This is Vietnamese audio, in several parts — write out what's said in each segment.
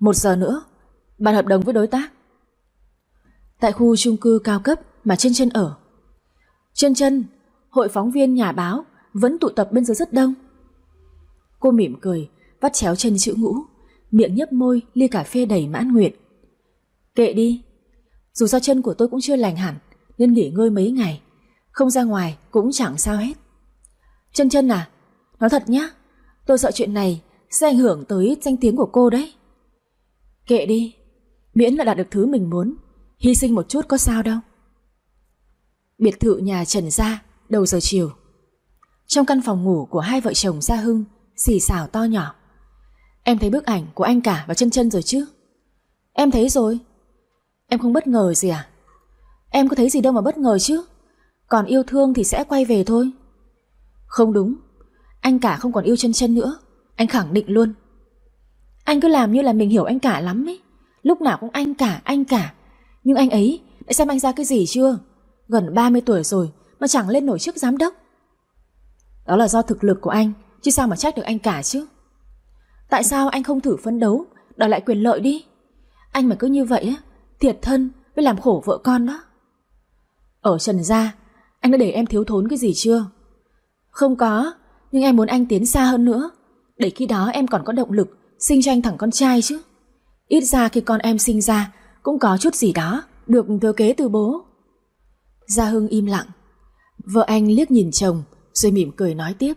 Một giờ nữa Bàn hợp đồng với đối tác. Tại khu chung cư cao cấp Mà chân chân ở. Chân chân Hội phóng viên nhà báo, Vẫn tụ tập bên dưới rất đông. Cô mỉm cười, Vắt chéo chân chữ ngũ, Miệng nhấp môi ly cà phê đầy mãn nguyện. Kệ đi, Dù sao chân của tôi cũng chưa lành hẳn, Nên nghỉ ngơi mấy ngày. Không ra ngoài cũng chẳng sao hết. Chân chân à Nói thật nhá, Tôi sợ chuyện này sẽ ảnh hưởng tới danh tiếng của cô đấy. Kệ đi, Miễn là đạt được thứ mình muốn. Hy sinh một chút có sao đâu. Biệt thự nhà Trần Gia, Đầu giờ chiều. Trong căn phòng ngủ của hai vợ chồng Gia Hưng, Xì xào to nhỏ. Em thấy bức ảnh của anh cả và chân chân rồi chứ? Em thấy rồi. Em không bất ngờ gì à? Em có thấy gì đâu mà bất ngờ chứ? Còn yêu thương thì sẽ quay về thôi. Không đúng. Anh cả không còn yêu chân chân nữa. Anh khẳng định luôn. Anh cứ làm như là mình hiểu anh cả lắm ấy. Lúc nào cũng anh cả, anh cả. Nhưng anh ấy đã xem anh ra cái gì chưa? Gần 30 tuổi rồi Mà chẳng lên nổi chức giám đốc. Đó là do thực lực của anh Chứ sao mà trách được anh cả chứ? Tại sao anh không thử phấn đấu Đòi lại quyền lợi đi? Anh mà cứ như vậy á Thiệt thân với làm khổ vợ con đó. Ở Trần Gia Anh đã để em thiếu thốn cái gì chưa? Không có Nhưng em muốn anh tiến xa hơn nữa. Để khi đó em còn có động lực Sinh cho anh thằng con trai chứ. Ít ra khi con em sinh ra, Cũng có chút gì đó Được thừa kế từ bố. Gia Hưng im lặng. Vợ anh liếc nhìn chồng, Rồi mỉm cười nói tiếp.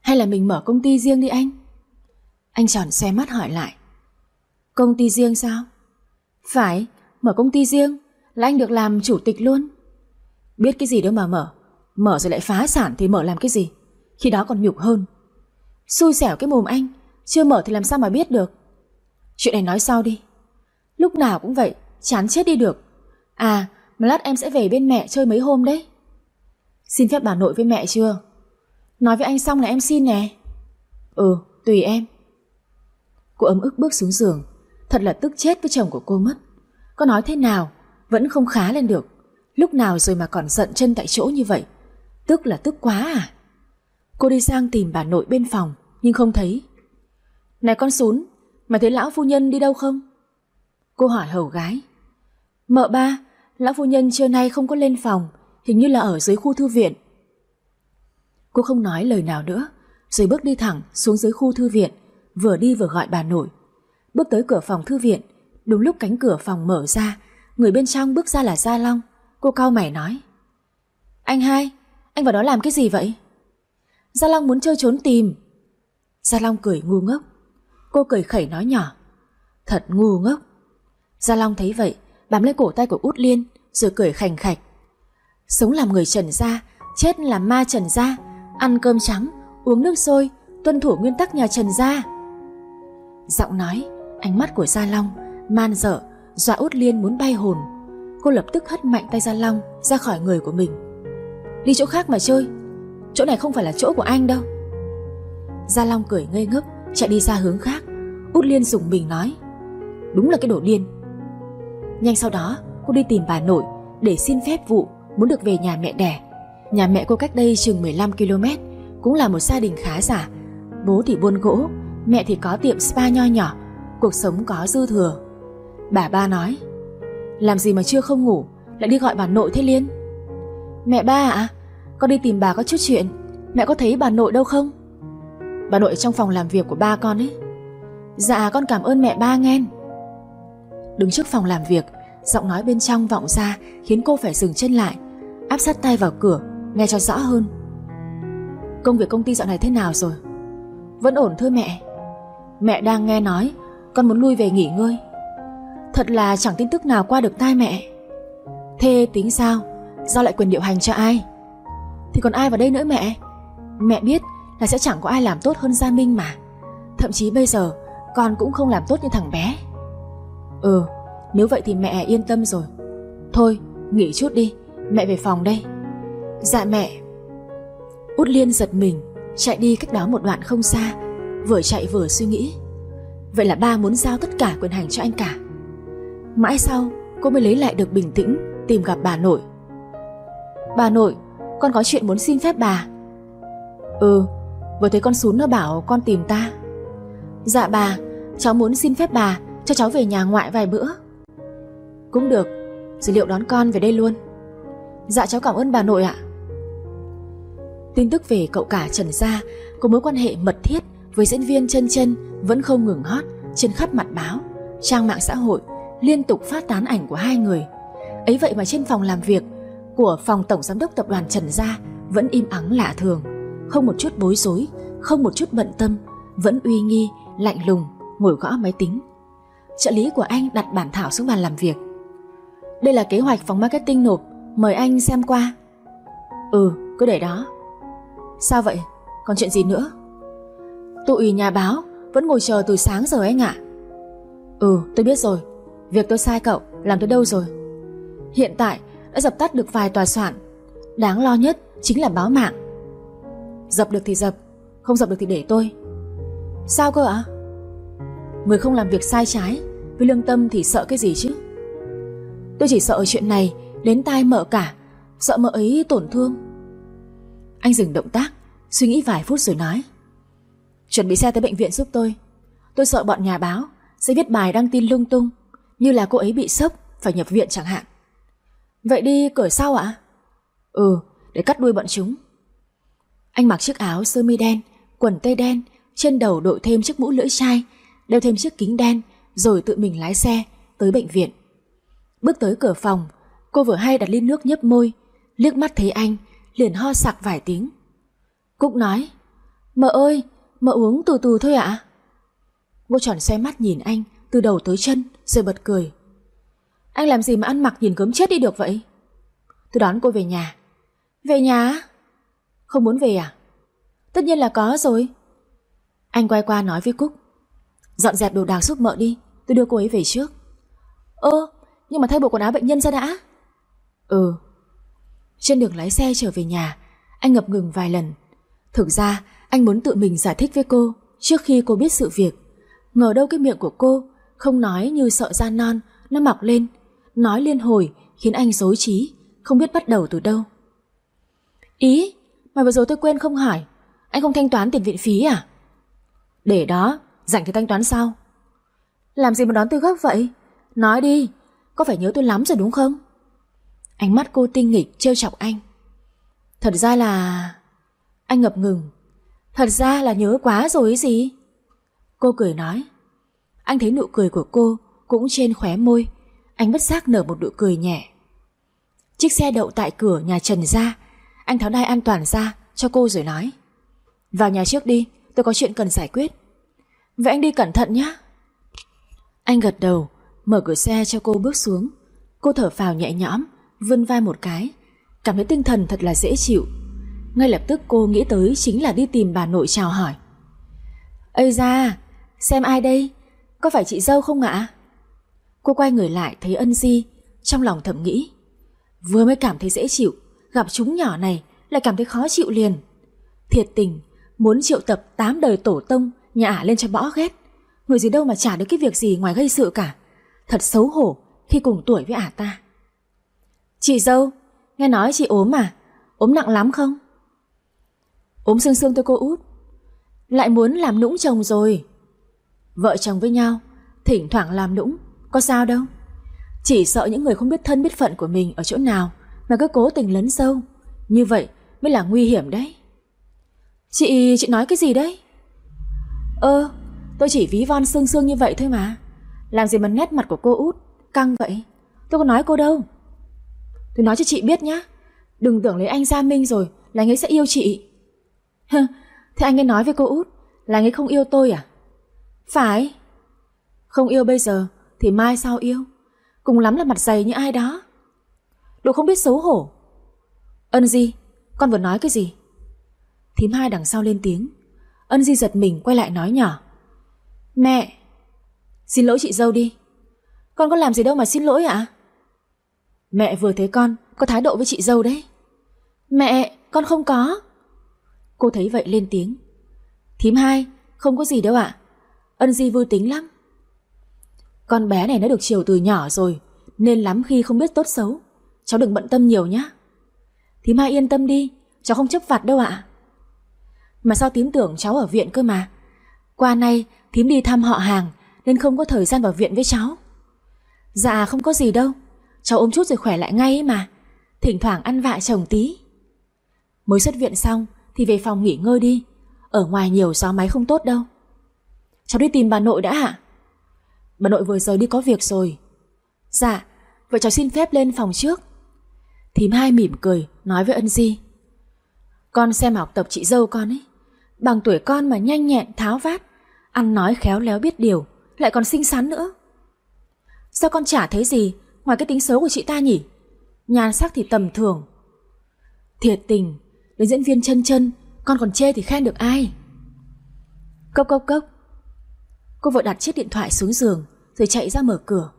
Hay là mình mở công ty riêng đi anh? Anh tròn xe mắt hỏi lại. Công ty riêng sao? Phải, mở công ty riêng, Là anh được làm chủ tịch luôn. Biết cái gì đâu mà mở. Mở rồi lại phá sản thì mở làm cái gì? Khi đó còn nhục hơn. Xui xẻo cái mồm anh. Chưa mở thì làm sao mà biết được? Chuyện này nói sau đi. Lúc nào cũng vậy, Chán chết đi được. À mà lát em sẽ về bên mẹ chơi mấy hôm đấy. Xin phép bà nội với mẹ chưa? Nói với anh xong là em xin nè. Ừ tùy em. Cô ấm ức bước xuống giường. Thật là tức chết với chồng của cô mất. Có nói thế nào, Vẫn không khá lên được. Lúc nào rồi mà còn giận chân tại chỗ như vậy? Tức là tức quá à? Cô đi sang tìm bà nội bên phòng, Nhưng không thấy. Này con sún Mày thấy lão phu nhân đi đâu không? Cô hỏi hầu gái. Mợ ba Lão phu nhân trưa nay không có lên phòng Hình như là ở dưới khu thư viện. Cô không nói lời nào nữa Rồi bước đi thẳng xuống dưới khu thư viện Vừa đi vừa gọi bà nội. Bước tới cửa phòng thư viện Đúng lúc cánh cửa phòng mở ra Người bên trong bước ra là Gia Long. Cô cao mày nói. Anh hai, anh vào đó làm cái gì vậy? Gia Long muốn chơi trốn tìm. Gia Long cười ngu ngốc. Cô cười khẩy nói nhỏ. Thật ngu ngốc. Gia Long thấy vậy Bám lấy cổ tay của Út Liên Rồi cười khành khạch. Sống làm người trần gia Chết làm ma trần gia Ăn cơm trắng, uống nước sôi Tuân thủ nguyên tắc nhà trần gia. Giọng nói, ánh mắt của Gia Long Man dở, dọa Út Liên muốn bay hồn. Cô lập tức hất mạnh tay Gia Long Ra khỏi người của mình. Đi chỗ khác mà chơi. Chỗ này không phải là chỗ của anh đâu. Gia Long cười ngây ngốc. Chạy đi ra hướng khác. Út Liên dùng mình nói. Đúng là cái đồ điên. Nhanh sau đó, cô đi tìm bà nội Để xin phép vụ muốn được về nhà mẹ đẻ. Nhà mẹ cô cách đây chừng 15 km Cũng là một gia đình khá giả. Bố thì buôn gỗ, Mẹ thì có tiệm spa nho nhỏ, Cuộc sống có dư thừa. Bà ba nói, Làm gì mà chưa không ngủ, Lại đi gọi bà nội thế Liên? Mẹ ba ạ, Con đi tìm bà có chút chuyện. Mẹ có thấy bà nội đâu không? Bà nội trong phòng làm việc của ba con ấy. Dạ con cảm ơn mẹ ba nghe. Đứng trước phòng làm việc, Giọng nói bên trong vọng ra, Khiến cô phải dừng chân lại, Áp sát tay vào cửa, Nghe cho rõ hơn. Công việc công ty dạo này thế nào rồi? Vẫn ổn thưa mẹ. Mẹ đang nghe nói, Con muốn lui về nghỉ ngơi. Thật là chẳng tin tức nào qua được tai mẹ. Thế tính sao? Giao lại quyền điều hành cho ai? Thì còn ai vào đây nữa mẹ? Mẹ biết là sẽ chẳng có ai làm tốt hơn Gia Minh mà. Thậm chí bây giờ, Con cũng không làm tốt như thằng bé. Ừ Nếu vậy thì mẹ yên tâm rồi. Thôi, nghỉ chút đi, Mẹ về phòng đây. Dạ mẹ. Út Liên giật mình, Chạy đi cách đó một đoạn không xa, Vừa chạy vừa suy nghĩ. Vậy là ba muốn giao tất cả quyền hành cho anh cả. Mãi sau, cô mới lấy lại được bình tĩnh, Tìm gặp bà nội. Bà nội, Con có chuyện muốn xin phép bà. Ừ Vừa thấy con Sún nó bảo con tìm ta. Dạ bà, Cháu muốn xin phép bà cho cháu về nhà ngoại vài bữa. Cũng được Dì liệu đón con về đây luôn. Dạ cháu cảm ơn bà nội ạ. Tin tức về cậu cả Trần Gia Có mối quan hệ mật thiết Với diễn viên chân chân Vẫn không ngừng hot trên khắp mặt báo, Trang mạng xã hội, Liên tục phát tán ảnh của hai người. Ấy vậy mà trên phòng làm việc Của phòng tổng giám đốc tập đoàn Trần Gia Vẫn im ắng lạ thường. Không một chút bối rối Không một chút bận tâm Vẫn uy nghi, lạnh lùng Ngồi gõ máy tính. Trợ lý của anh đặt bản thảo xuống bàn làm việc. Đây là kế hoạch phòng marketing nộp Mời anh xem qua. Ừ cứ để đó. Sao vậy? Còn chuyện gì nữa? Tụi nhà báo Vẫn ngồi chờ từ sáng giờ anh ạ. Ừ tôi biết rồi. Việc tôi sai cậu làm tới đâu rồi? Hiện tại đã dập tắt được vài tòa soạn. Đáng lo nhất chính là báo mạng. Dập được thì dập, Không dập được thì để tôi. Sao cơ ạ? Người không làm việc sai trái, Với lương tâm thì sợ cái gì chứ? Tôi chỉ sợ chuyện này Đến tai mợ cả, Sợ mợ ấy tổn thương. Anh dừng động tác, Suy nghĩ vài phút rồi nói. Chuẩn bị xe tới bệnh viện giúp tôi. Tôi sợ bọn nhà báo Sẽ viết bài đăng tin lung tung, Như là cô ấy bị sốc Phải nhập viện chẳng hạn. Vậy đi cởi sau ạ? Ừ để cắt đuôi bọn chúng. Anh mặc chiếc áo sơ mi đen, Quần tây đen, Trên đầu đội thêm chiếc mũ lưỡi chai, Đeo thêm chiếc kính đen, Rồi tự mình lái xe tới bệnh viện. Bước tới cửa phòng, Cô vừa hay đặt ly nước nhấp môi, Liếc mắt thấy anh, Liền ho sặc vài tiếng. Cúc nói, Mợ ơi, mợ uống từ từ thôi ạ. Cô tròn xoay mắt nhìn anh Từ đầu tới chân, rồi bật cười. Anh làm gì mà ăn mặc nhìn gớm chết đi được vậy? Tôi đón cô về nhà. Về nhà không muốn về à? Tất nhiên là có rồi. Anh quay qua nói với Cúc. Dọn dẹp đồ đạc giúp mợ đi, Tôi đưa cô ấy về trước. Ơ, nhưng mà thay bộ quần áo bệnh nhân ra đã. Ừ. Trên đường lái xe trở về nhà, Anh ngập ngừng vài lần. Thực ra, anh muốn tự mình giải thích với cô Trước khi cô biết sự việc. Ngờ đâu cái miệng của cô Không nói như sợ da non, Nó mọc lên. Nói liên hồi khiến anh dối trí, Không biết bắt đầu từ đâu. Ý mà vừa rồi tôi quên không hỏi. Anh không thanh toán tiền viện phí à? Để đó, Rảnh thì thanh toán sau. Làm gì mà đón tôi gấp vậy? Nói đi, Có phải nhớ tôi lắm rồi đúng không? Ánh mắt cô tinh nghịch trêu chọc anh. Thật ra là, Anh ngập ngừng. Thật ra là nhớ quá rồi ấy gì? Cô cười nói. Anh thấy nụ cười của cô Cũng trên khóe môi. Anh bất giác nở một nụ cười nhẹ. Chiếc xe đậu tại cửa nhà Trần ra anh tháo đai an toàn ra, cho cô rồi nói. Vào nhà trước đi, Tôi có chuyện cần giải quyết. Vậy anh đi cẩn thận nhé Anh gật đầu, Mở cửa xe cho cô bước xuống. Cô thở phào nhẹ nhõm, Vươn vai một cái. Cảm thấy tinh thần thật là dễ chịu. Ngay lập tức cô nghĩ tới chính là đi tìm bà nội chào hỏi. Ây ra Xem ai đây? Có phải chị dâu không ạ? Cô quay người lại thấy ân di, Trong lòng thầm nghĩ. Vừa mới cảm thấy dễ chịu Gặp chúng nhỏ này lại cảm thấy khó chịu liền. Thiệt tình, Muốn triệu tập tám đời tổ tông Nhà ả lên cho bỏ ghét. Người gì đâu mà chả được cái việc gì ngoài gây sự cả. Thật xấu hổ khi cùng tuổi với ả ta. Chị dâu, Nghe nói chị ốm à? Ốm nặng lắm không? Ốm xương xương tôi cô út. Lại muốn làm nũng chồng rồi. Vợ chồng với nhau, Thỉnh thoảng làm nũng, Có sao đâu. Chỉ sợ những người không biết thân biết phận của mình Ở chỗ nào. Mà cứ cố tình lấn sâu. Như vậy mới là nguy hiểm đấy. Chị... chị nói cái gì đấy? Ơ, Tôi chỉ ví von xương xương như vậy thôi mà. Làm gì mà nét mặt của cô út Căng vậy? Tôi có nói cô đâu. Tôi nói cho chị biết nhá. Đừng tưởng lấy anh Gia Minh rồi Là anh ấy sẽ yêu chị. Thế anh ấy nói với cô út Là anh ấy không yêu tôi à? Phải. Không yêu bây giờ Thì mai sau yêu? Cùng lắm là mặt dày như ai đó. Đồ không biết xấu hổ. Ân Di, Con vừa nói cái gì? Thím hai đằng sau lên tiếng. Ân Di giật mình quay lại nói nhỏ. Mẹ, Xin lỗi chị dâu đi. Con có làm gì đâu mà xin lỗi ạ. Mẹ vừa thấy con Có thái độ với chị dâu đấy. Mẹ, con không có. Cô thấy vậy lên tiếng. Thím hai, không có gì đâu ạ. Ân Di vui tính lắm. Con bé này nó được chiều từ nhỏ rồi, Nên lắm khi không biết tốt xấu. Cháu đừng bận tâm nhiều nhé Thím mai yên tâm đi, Cháu không chấp vặt đâu ạ. Mà sao tím tưởng cháu ở viện cơ mà? Qua nay thím đi thăm họ hàng, Nên không có thời gian vào viện với cháu. Dạ không có gì đâu. Cháu ôm chút rồi khỏe lại ngay ấy mà. Thỉnh thoảng ăn vạ chồng tí. Mới xuất viện xong, Thì về phòng nghỉ ngơi đi. Ở ngoài nhiều gió máy không tốt đâu. Cháu đi tìm bà nội đã hả Bà nội vừa rời đi có việc rồi. Dạ Vậy cháu xin phép lên phòng trước. Thím hai mỉm cười, Nói với ân di. Con xem học tập chị dâu con ấy. Bằng tuổi con mà nhanh nhẹn, tháo vát. Ăn nói khéo léo biết điều, Lại còn xinh xắn nữa. Sao con chả thấy gì Ngoài cái tính xấu của chị ta nhỉ? Nhan sắc thì tầm thường. Thiệt tình, Đến diễn viên chân chân, Con còn chê thì khen được ai? Cốc cốc cốc. Cô vội đặt chiếc điện thoại xuống giường, Rồi chạy ra mở cửa.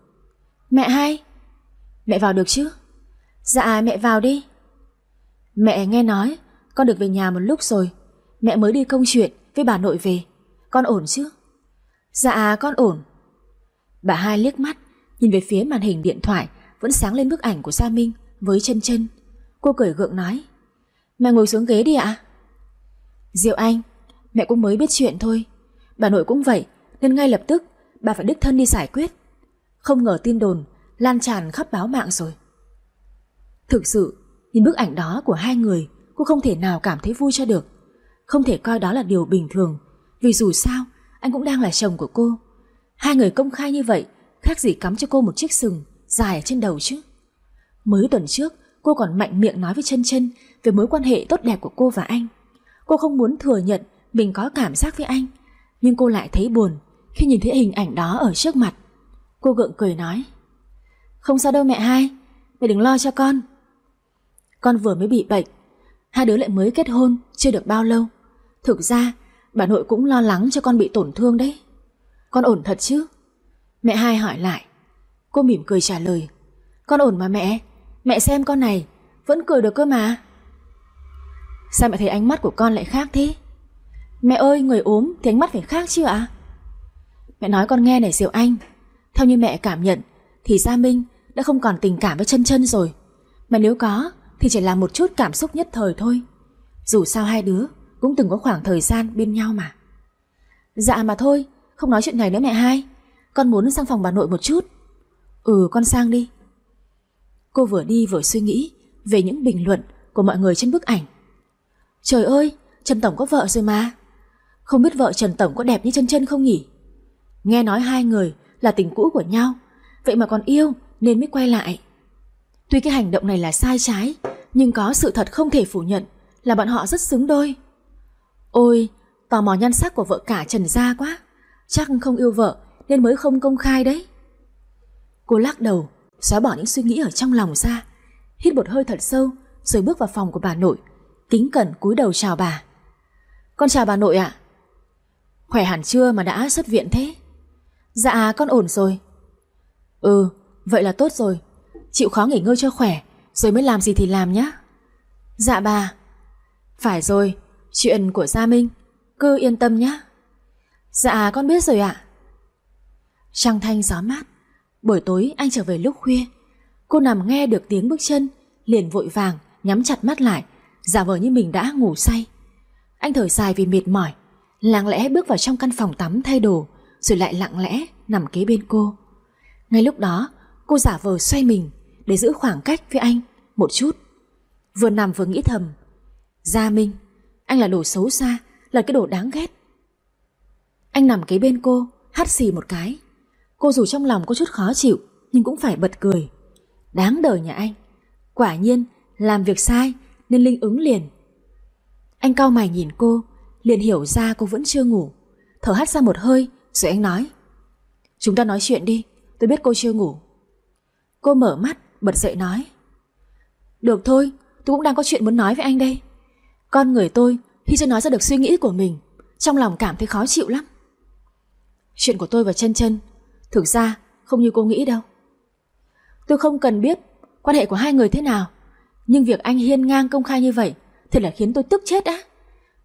Mẹ hai, Mẹ vào được chứ? Dạ mẹ vào đi. Mẹ nghe nói, Con được về nhà một lúc rồi. Mẹ mới đi công chuyện với bà nội về. Con ổn chứ? Dạ con ổn. Bà hai liếc mắt, Nhìn về phía màn hình điện thoại Vẫn sáng lên bức ảnh của Gia Minh Với chân chân. Cô cười gượng nói, Mẹ ngồi xuống ghế đi ạ. Diệu Anh, Mẹ cũng mới biết chuyện thôi. Bà nội cũng vậy, Nên ngay lập tức Bà phải đích thân đi giải quyết. Không ngờ tin đồn Lan tràn khắp báo mạng rồi. Thực sự, Nhìn bức ảnh đó của hai người, Cô không thể nào cảm thấy vui cho được. Không thể coi đó là điều bình thường, Vì dù sao, Anh cũng đang là chồng của cô. Hai người công khai như vậy, Khác gì cắm cho cô một chiếc sừng Dài ở trên đầu chứ. Mới tuần trước, cô còn mạnh miệng nói với chân chân Về mối quan hệ tốt đẹp của cô và anh. Cô không muốn thừa nhận Mình có cảm giác với anh, Nhưng cô lại thấy buồn Khi nhìn thấy hình ảnh đó ở trước mặt. Cô gượng cười nói, Không sao đâu mẹ hai, Mẹ đừng lo cho con. Con vừa mới bị bệnh. Hai đứa lại mới kết hôn, Chưa được bao lâu. Thực ra, bà nội cũng lo lắng cho con bị tổn thương đấy. Con ổn thật chứ? Mẹ hai hỏi lại. Cô mỉm cười trả lời. Con ổn mà mẹ. Mẹ xem con này. Vẫn cười được cơ mà. Sao mẹ thấy ánh mắt của con lại khác thế? Mẹ ơi, người ốm, thì ánh mắt phải khác chứ ạ? Mẹ nói con nghe này, Diệu Anh. Theo như mẹ cảm nhận, Thì Gia Minh đã không còn tình cảm với chân chân rồi. Mà nếu có thì chỉ là một chút cảm xúc nhất thời thôi. Dù sao hai đứa Cũng từng có khoảng thời gian bên nhau mà. Dạ mà thôi, Không nói chuyện này nữa mẹ hai. Con muốn sang phòng bà nội một chút. Ừ con sang đi. Cô vừa đi vừa suy nghĩ Về những bình luận của mọi người trên bức ảnh. Trời ơi, Trần Tổng có vợ rồi mà. Không biết vợ Trần Tổng có đẹp như chân chân không nhỉ? Nghe nói hai người là tình cũ của nhau, Vậy mà còn yêu nên mới quay lại. Tuy cái hành động này là sai trái, Nhưng có sự thật không thể phủ nhận Là bọn họ rất xứng đôi. Ôi, Tò mò nhan sắc của vợ cả Trần Gia quá. Chắc không yêu vợ Nên mới không công khai đấy. Cô lắc đầu, Xóa bỏ những suy nghĩ ở trong lòng ra, Hít một hơi thật sâu Rồi bước vào phòng của bà nội, Kính cẩn cúi đầu chào bà. Con chào bà nội ạ. Khỏe hẳn chưa mà đã xuất viện thế? Dạ con ổn rồi. Ừ vậy là tốt rồi. Chịu khó nghỉ ngơi cho khỏe, Rồi mới làm gì thì làm nhé Dạ bà. Phải rồi, Chuyện của Gia Minh, Cứ yên tâm nhé Dạ con biết rồi ạ. Trăng thanh gió mát. Buổi tối anh trở về lúc khuya. Cô nằm nghe được tiếng bước chân, Liền vội vàng nhắm chặt mắt lại, Giả vờ như mình đã ngủ say. Anh thở dài vì mệt mỏi, Lặng lẽ bước vào trong căn phòng tắm thay đồ, Rồi lại lặng lẽ nằm kế bên cô. Ngay lúc đó, Cô giả vờ xoay mình để giữ khoảng cách với anh một chút. Vừa nằm vừa nghĩ thầm, Gia Minh, Anh là đồ xấu xa, Là cái đồ đáng ghét. Anh nằm kế bên cô, Hắt xì một cái. Cô dù trong lòng có chút khó chịu, Nhưng cũng phải bật cười. Đáng đời nhà anh, Quả nhiên làm việc sai Nên Linh ứng liền. Anh cau mày nhìn cô, Liền hiểu ra cô vẫn chưa ngủ. Thở hắt ra một hơi, Rồi anh nói, Chúng ta nói chuyện đi, Tôi biết cô chưa ngủ. Cô mở mắt bật dậy nói. Được thôi, Tôi cũng đang có chuyện muốn nói với anh đây. Con người tôi khi chưa nói ra được suy nghĩ của mình, Trong lòng cảm thấy khó chịu lắm. Chuyện của tôi và chân chân, Thực ra không như cô nghĩ đâu. Tôi không cần biết Quan hệ của hai người thế nào, Nhưng việc anh hiên ngang công khai như vậy Thật là khiến tôi tức chết á.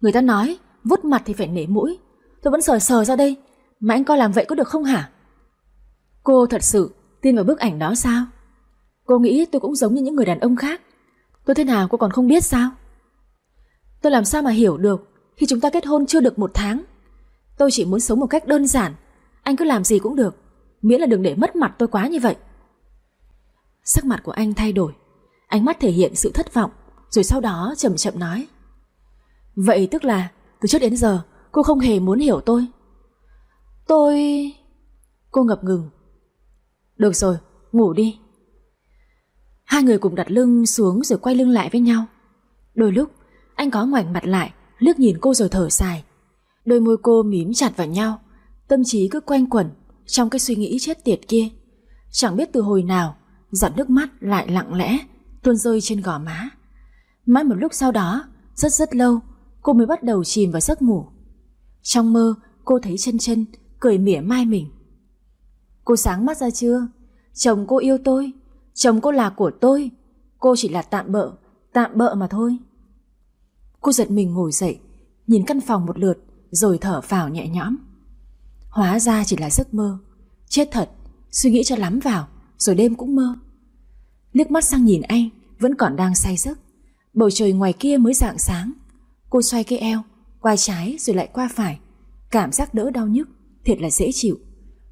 Người ta nói vút mặt thì phải nể mũi. Tôi vẫn sờ sờ ra đây, Mà anh coi làm vậy có được không hả? Cô thật sự tin vào bức ảnh đó sao? Cô nghĩ tôi cũng giống như những người đàn ông khác. Tôi thế nào cô còn không biết sao? Tôi làm sao mà hiểu được Khi chúng ta kết hôn chưa được một tháng? Tôi chỉ muốn sống một cách đơn giản. Anh cứ làm gì cũng được Miễn là đừng để mất mặt tôi quá như vậy. Sắc mặt của anh thay đổi. Ánh mắt thể hiện sự thất vọng Rồi sau đó chậm chậm nói. Vậy tức là từ trước đến giờ Cô không hề muốn hiểu tôi. Tôi... Cô ngập ngừng. Được rồi, ngủ đi. Hai người cùng đặt lưng xuống rồi quay lưng lại với nhau. Đôi lúc, Anh có ngoảnh mặt lại, Liếc nhìn cô rồi thở dài. Đôi môi cô mím chặt vào nhau, Tâm trí cứ quanh quẩn Trong cái suy nghĩ chết tiệt kia. Chẳng biết từ hồi nào, Giọt nước mắt lại lặng lẽ, Tuôn rơi trên gò má. Mãi một lúc sau đó, Rất rất lâu, Cô mới bắt đầu chìm vào giấc ngủ. Trong mơ, cô thấy chân chân Cười mỉa mai mình. Cô sáng mắt ra chưa? Chồng cô yêu tôi Chồng cô là của tôi. Cô chỉ là tạm bợ Tạm bợ mà thôi. Cô giật mình ngồi dậy, Nhìn căn phòng một lượt, Rồi thở phào nhẹ nhõm. Hóa ra chỉ là giấc mơ. Chết thật, Suy nghĩ cho lắm vào, Rồi đêm cũng mơ. Liếc mắt sang nhìn anh, Vẫn còn đang say giấc. Bầu trời ngoài kia mới rạng sáng. Cô xoay cái eo Qua trái rồi lại qua phải. Cảm giác đỡ đau nhức, Thiệt là dễ chịu.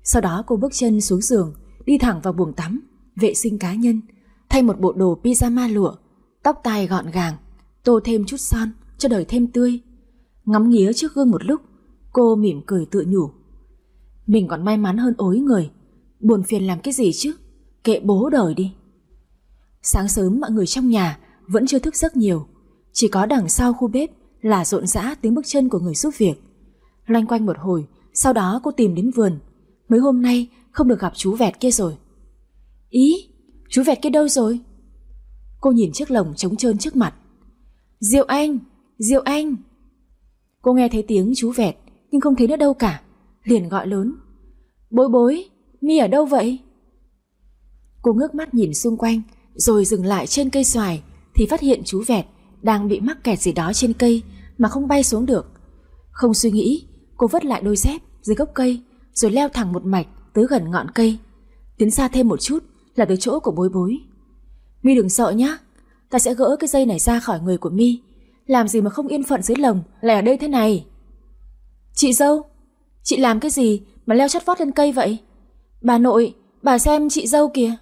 Sau đó cô bước chân xuống giường, Đi thẳng vào buồng tắm. Vệ sinh cá nhân, Thay một bộ đồ pyjama lụa, Tóc tai gọn gàng, Tô thêm chút son cho đời thêm tươi. Ngắm nghía trước gương một lúc, Cô mỉm cười tự nhủ. Mình còn may mắn hơn ối người, Buồn phiền làm cái gì chứ? Kệ bố đời đi. Sáng sớm mọi người trong nhà Vẫn chưa thức giấc nhiều, Chỉ có đằng sau khu bếp Là rộn rã tiếng bước chân của người giúp việc. Loanh quanh một hồi, Sau đó cô tìm đến vườn. Mấy hôm nay không được gặp chú vẹt kia rồi. Ý, Chú vẹt kia đâu rồi? Cô nhìn chiếc lồng trống trơn trước mặt. Diệu Anh Diệu Anh. Cô nghe thấy tiếng chú vẹt, Nhưng không thấy nó đâu cả, Liền gọi lớn. Bối bối, Mi ở đâu vậy? Cô ngước mắt nhìn xung quanh, Rồi dừng lại trên cây xoài, Thì phát hiện chú vẹt Đang bị mắc kẹt gì đó trên cây Mà không bay xuống được. Không suy nghĩ, Cô vứt lại đôi dép dưới gốc cây, Rồi leo thẳng một mạch tới gần ngọn cây. Tiến xa thêm một chút là tới chỗ của bối bối. Mi đừng sợ nhá. Ta sẽ gỡ cái dây này ra khỏi người của Mi. Làm gì mà không yên phận dưới lồng, Lại ở đây thế này? Chị dâu, Chị làm cái gì mà leo chót vót lên cây vậy? Bà nội, Bà xem chị dâu kìa.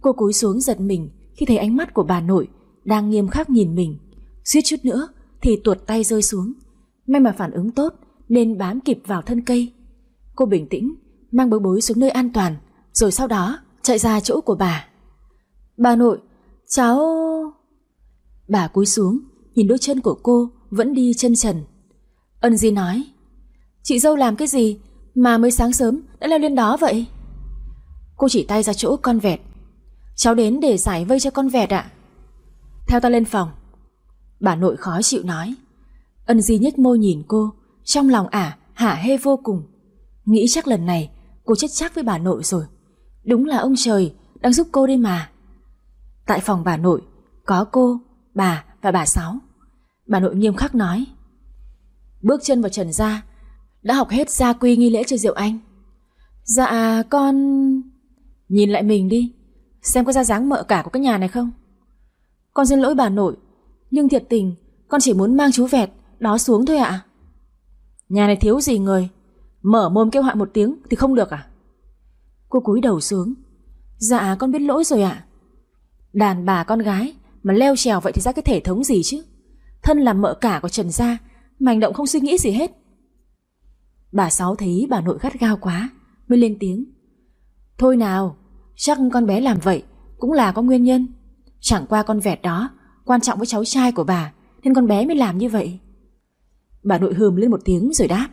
Cô cúi xuống giật mình Khi thấy ánh mắt của bà nội Đang nghiêm khắc nhìn mình. Suýt chút nữa thì tuột tay rơi xuống. May mà phản ứng tốt Nên bám kịp vào thân cây. Cô bình tĩnh, Mang bối bối xuống nơi an toàn. Rồi sau đó chạy ra chỗ của bà. Bà nội, Cháu... Bà cúi xuống, Nhìn đôi chân của cô Vẫn đi chân trần. Ân Di nói, Chị dâu làm cái gì Mà mới sáng sớm đã leo lên đó vậy? Cô chỉ tay ra chỗ con vẹt. Cháu đến để giải vây cho con vẹt ạ. Theo ta lên phòng, Bà nội khó chịu nói. Ân Di nhếch môi nhìn cô, Trong lòng ả hả hê vô cùng. Nghĩ chắc lần này cô chết chắc với bà nội rồi. Đúng là ông trời đang giúp cô đây mà. Tại phòng bà nội Có cô, bà và bà Sáu. Bà nội nghiêm khắc nói Bước chân vào trần gia Đã học hết gia quy nghi lễ cho Diệu Anh. Dạ con Nhìn lại mình đi Xem có ra dáng mợ cả của cái nhà này không? Con xin lỗi bà nội Nhưng thiệt tình Con chỉ muốn mang chú vẹt Đó xuống thôi ạ. Nhà này thiếu gì người Mở mồm kêu họa một tiếng thì không được à? Cô cúi đầu xuống. Dạ con biết lỗi rồi ạ. Đàn bà con gái Mà leo trèo vậy thì ra cái thể thống gì chứ? Thân làm mợ cả của Trần Gia, Mà hành động không suy nghĩ gì hết. Bà Sáu thấy bà nội gắt gao quá, Mới lên tiếng. Thôi nào, Chắc con bé làm vậy Cũng là có nguyên nhân. Chẳng qua con vẹt đó Quan trọng với cháu trai của bà, Nên con bé mới làm như vậy. Bà nội hừm lên một tiếng rồi đáp.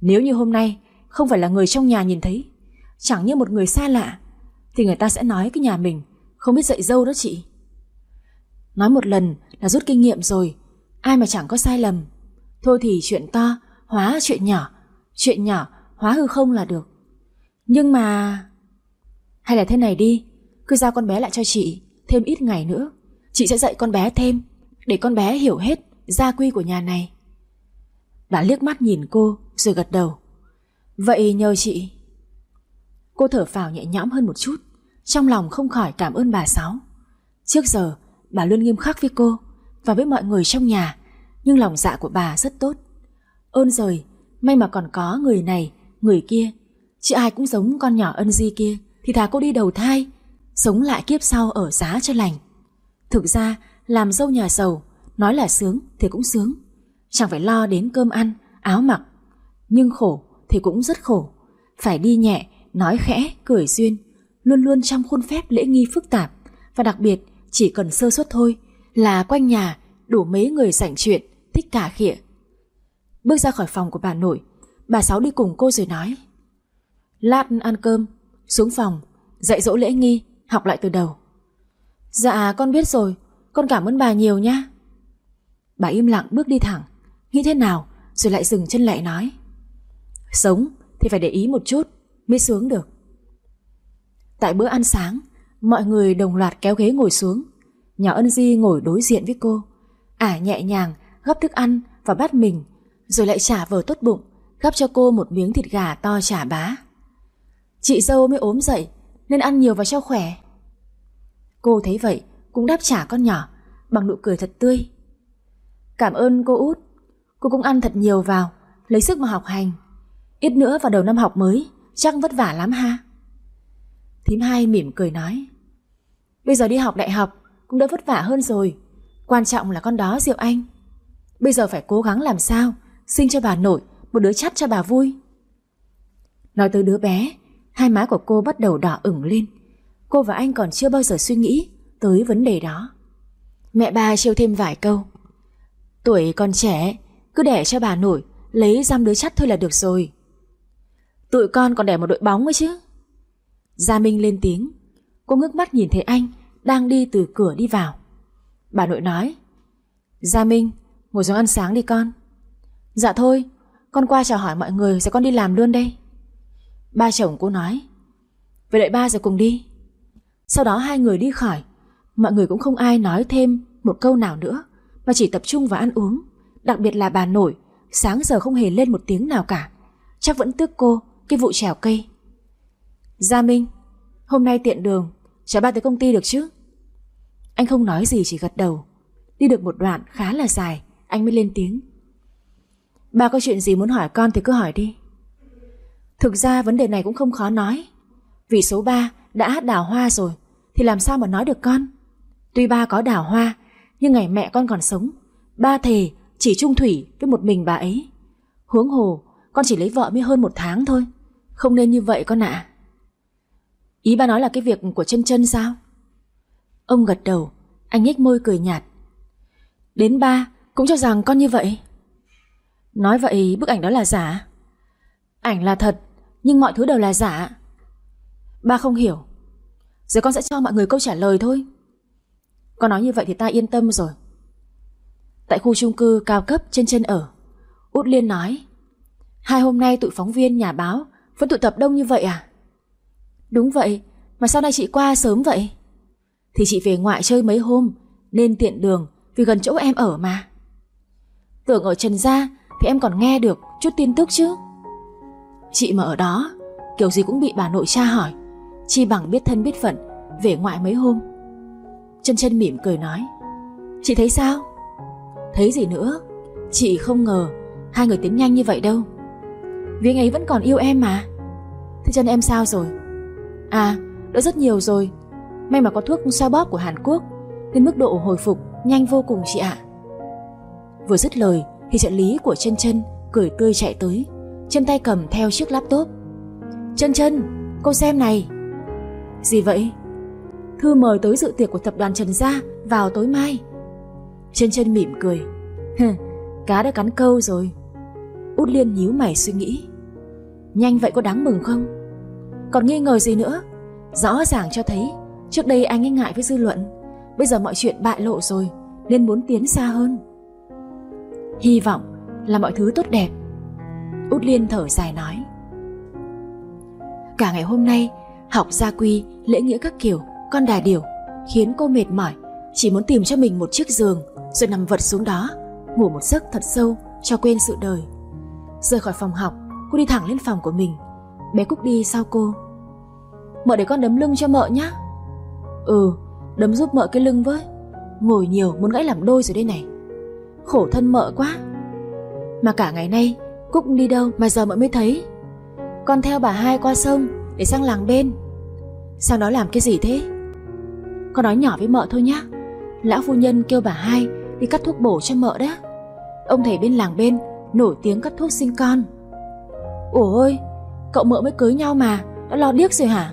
Nếu như hôm nay Không phải là người trong nhà nhìn thấy Chẳng như một người xa lạ. Thì người ta sẽ nói cái nhà mình. Không biết dạy dâu đó chị. Nói một lần là rút kinh nghiệm rồi. Ai mà chẳng có sai lầm. Thôi thì chuyện to, hóa chuyện nhỏ. Chuyện nhỏ, hóa hư không là được. Nhưng mà Hay là thế này đi. Cứ giao con bé lại cho chị, Thêm ít ngày nữa. Chị sẽ dạy con bé thêm, Để con bé hiểu hết gia quy của nhà này. Đã liếc mắt nhìn cô, Rồi gật đầu. Vậy nhờ chị. Cô thở phào nhẹ nhõm hơn một chút. Trong lòng không khỏi cảm ơn bà Sáu. Trước giờ bà luôn nghiêm khắc với cô Và với mọi người trong nhà Nhưng lòng dạ của bà rất tốt. Ơn rồi May mà còn có người này Người kia Chứ ai cũng giống con nhỏ ân di kia Thì thà cô đi đầu thai Sống lại kiếp sau ở giá cho lành. Thực ra làm dâu nhà giàu Nói là sướng thì cũng sướng. Chẳng phải lo đến cơm ăn, áo mặc Nhưng khổ thì cũng rất khổ. Phải đi nhẹ, nói khẽ, cười duyên. Luôn luôn trong khuôn phép lễ nghi phức tạp. Và đặc biệt chỉ cần sơ suất thôi Là quanh nhà đủ mấy người rảnh chuyện Thích cả khịa. Bước ra khỏi phòng của bà nội Bà Sáu đi cùng cô rồi nói Lát ăn cơm Xuống phòng Dạy dỗ lễ nghi Học lại từ đầu. Dạ con biết rồi Con cảm ơn bà nhiều nhá. Bà im lặng bước đi thẳng Nghĩ thế nào rồi lại dừng chân lại nói Sống thì phải để ý một chút. Mới sướng được. Tại bữa ăn sáng, Mọi người đồng loạt kéo ghế ngồi xuống. Nhỏ ân di ngồi đối diện với cô. Ả nhẹ nhàng gấp thức ăn và bắt mình, Rồi lại trả vờ tốt bụng, Gắp cho cô một miếng thịt gà to chả bá. Chị dâu mới ốm dậy, Nên ăn nhiều và cho khỏe. Cô thấy vậy, Cũng đáp trả con nhỏ, Bằng nụ cười thật tươi. Cảm ơn cô út, Cô cũng ăn thật nhiều vào, Lấy sức mà học hành. Ít nữa vào đầu năm học mới Chắc vất vả lắm ha? Thím hai mỉm cười nói, Bây giờ đi học đại học Cũng đã vất vả hơn rồi, Quan trọng là con đó, Diệu Anh. Bây giờ phải cố gắng làm sao Sinh cho bà nội một đứa chắt cho bà vui. Nói tới đứa bé, Hai má của cô bắt đầu đỏ ửng lên. Cô và anh còn chưa bao giờ suy nghĩ Tới vấn đề đó. Mẹ ba trêu thêm vài câu, Tuổi còn trẻ, Cứ đẻ cho bà nội Lấy giam đứa chắt thôi là được rồi. Tụi con còn đẻ một đội bóng ấy chứ. Gia Minh lên tiếng. Cô ngước mắt nhìn thấy anh Đang đi từ cửa đi vào. Bà nội nói, Gia Minh, ngồi xuống ăn sáng đi con. Dạ thôi, Con qua chào hỏi mọi người rồi con đi làm luôn đây. Ba chồng cô nói Về đợi ba rồi cùng đi. Sau đó hai người đi khỏi. Mọi người cũng không ai nói thêm một câu nào nữa, Mà chỉ tập trung vào ăn uống. Đặc biệt là bà nội, Sáng giờ không hề lên một tiếng nào cả. Chắc vẫn tức cô cái vụ trèo cây. Gia Minh, Hôm nay tiện đường Chở ba tới công ty được chứ? Anh không nói gì, chỉ gật đầu. Đi được một đoạn khá là dài, Anh mới lên tiếng. Ba có chuyện gì muốn hỏi con thì cứ hỏi đi. Thực ra vấn đề này cũng không khó nói. Vì số 3 đã đào hoa rồi, Thì làm sao mà nói được con? Tuy ba có đào hoa, Nhưng ngày mẹ con còn sống. Ba thề chỉ trung thủy với một mình bà ấy. Huống hồ, Con chỉ lấy vợ mới hơn một tháng thôi. Không nên như vậy con ạ. Ý ba nói là cái việc của chân chân sao? Ông gật đầu, Anh nhếch môi cười nhạt. Đến ba, cũng cho rằng con như vậy. Nói vậy, bức ảnh đó là giả. Ảnh là thật, Nhưng mọi thứ đều là giả. Ba không hiểu. Giờ con sẽ cho mọi người câu trả lời thôi. Con nói như vậy thì ta yên tâm rồi. Tại khu chung cư cao cấp trên chân ở, Út Liên nói, Hai hôm nay tụi phóng viên, nhà báo vẫn tụ tập đông như vậy à? Đúng vậy Mà sao nay chị qua sớm vậy? Thì chị về ngoại chơi mấy hôm Nên tiện đường vì gần chỗ em ở mà. Tưởng ở Trần Gia Thì em còn nghe được chút tin tức chứ. Chị mà ở đó Kiểu gì cũng bị bà nội cha hỏi. Chi bằng biết thân biết phận Về ngoại mấy hôm. Chân chân mỉm cười nói Chị thấy sao? Thấy gì nữa? Chị không ngờ Hai người tiến nhanh như vậy đâu vì anh ấy vẫn còn yêu em mà. Thế chân em sao rồi? À đỡ rất nhiều rồi. May mà có thuốc xoa bóp của Hàn Quốc, Nên mức độ hồi phục nhanh vô cùng chị ạ. Vừa dứt lời, Thì trợ lý của chân chân Cười tươi chạy tới, Chân tay cầm theo chiếc laptop. Chân chân cô xem này. Gì vậy? Thư mời tới dự tiệc của tập đoàn Trần Gia Vào tối mai. Chân chân mỉm cười. Cá đã cắn câu rồi. Út Liên nhíu mày suy nghĩ. Nhanh vậy có đáng mừng không? Còn nghi ngờ gì nữa? Rõ ràng cho thấy Trước đây anh ấy ngại với dư luận. Bây giờ mọi chuyện bại lộ rồi Nên muốn tiến xa hơn. Hy vọng là mọi thứ tốt đẹp. Út Liên thở dài nói. Cả ngày hôm nay Học gia quy, lễ nghĩa các kiểu Con đà điểu Khiến cô mệt mỏi. Chỉ muốn tìm cho mình một chiếc giường Rồi nằm vật xuống đó Ngủ một giấc thật sâu cho quên sự đời. Rời khỏi phòng học, Cô đi thẳng lên phòng của mình. Bé Cúc đi sau cô? Mợ để con đấm lưng cho mợ nhá. Ừ Đấm giúp mợ cái lưng với. Ngồi nhiều, muốn gãy làm đôi rồi đây này. Khổ thân mợ quá. Mà cả ngày nay, Cúc đi đâu mà giờ mợ mới thấy? Con theo bà hai qua sông Để sang làng bên. Sang đó làm cái gì thế? Con nói nhỏ với mợ thôi nhá. Lão phu nhân kêu bà hai đi cắt thuốc bổ cho mợ đó. Ông thầy bên làng bên Nổi tiếng cắt thuốc sinh con. Ủa ơi, Cậu mợ mới cưới nhau mà, Đã lo điếc rồi hả?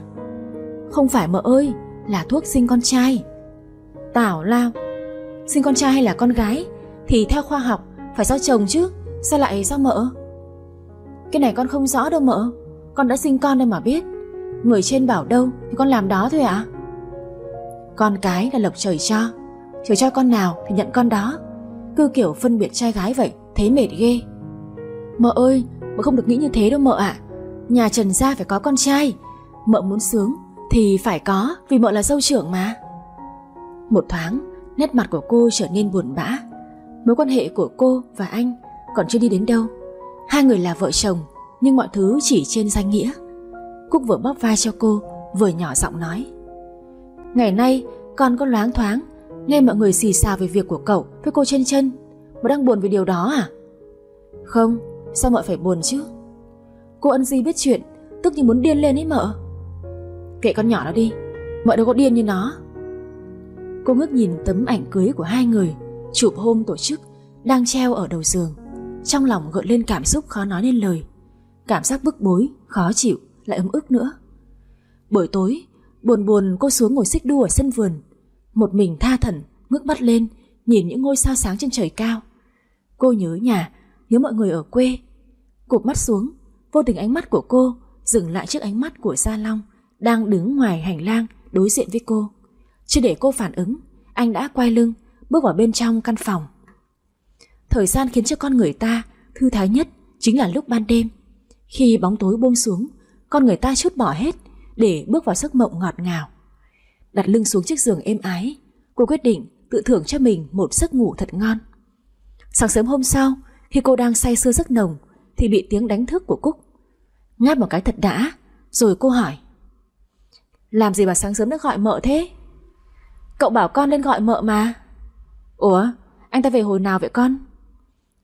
Không phải mợ ơi, Là thuốc sinh con trai. Tảo lao, Sinh con trai hay là con gái Thì theo khoa học phải do chồng chứ, Sao lại do mợ? Cái này con không rõ đâu mợ, Con đã sinh con đâu mà biết. Người trên bảo đâu thì con làm đó thôi ạ. À? Con cái là lộc trời cho Trời cho con nào thì nhận con đó. Cứ kiểu phân biệt trai gái vậy. Thấy mệt ghê. Mợ ơi, mợ không được nghĩ như thế đâu mợ ạ. Nhà Trần gia phải có con trai. Mợ muốn sướng thì phải có, Vì mợ là dâu trưởng mà. Một thoáng, Nét mặt của cô trở nên buồn bã. Mối quan hệ của cô và anh Còn chưa đi đến đâu. Hai người là vợ chồng, Nhưng mọi thứ chỉ trên danh nghĩa. Cúc vừa bóp vai cho cô, Vừa nhỏ giọng nói. Ngày nay, con có loáng thoáng Nghe mọi người xì xào về việc của cậu Với cô trên chân. Mà đang buồn vì điều đó à? Không Sao mợ phải buồn chứ? Cô ân di biết chuyện Tức như muốn điên lên ấy mợ. Kệ con nhỏ nó đi Mợ đâu có điên như nó. Cô ngước nhìn tấm ảnh cưới của hai người Chụp hôm tổ chức Đang treo ở đầu giường. Trong lòng gợn lên cảm xúc khó nói nên lời. Cảm giác bức bối, khó chịu Lại ấm ức nữa. Buổi tối, buồn buồn cô xuống ngồi xích đu ở sân vườn. Một mình tha thần Ngước mắt lên Nhìn những ngôi sao sáng trên trời cao. Cô nhớ nhà, nhớ mọi người ở quê. Cụp mắt xuống Vô tình ánh mắt của cô Dừng lại trước ánh mắt của Gia Long Đang đứng ngoài hành lang đối diện với cô. Chưa để cô phản ứng Anh đã quay lưng Bước vào bên trong căn phòng. Thời gian khiến cho con người ta Thư thái nhất chính là lúc ban đêm. Khi bóng tối buông xuống Con người ta chút bỏ hết Để bước vào giấc mộng ngọt ngào. Đặt lưng xuống chiếc giường êm ái Cô quyết định tự thưởng cho mình Một giấc ngủ thật ngon. Sáng sớm hôm sau, Khi cô đang say sưa giấc nồng, Thì bị tiếng đánh thức của Cúc. Ngáp một cái thật đã, Rồi cô hỏi, Làm gì mà sáng sớm đã gọi mợ thế? Cậu bảo con lên gọi mợ mà. Ủa, anh ta về hồi nào vậy con?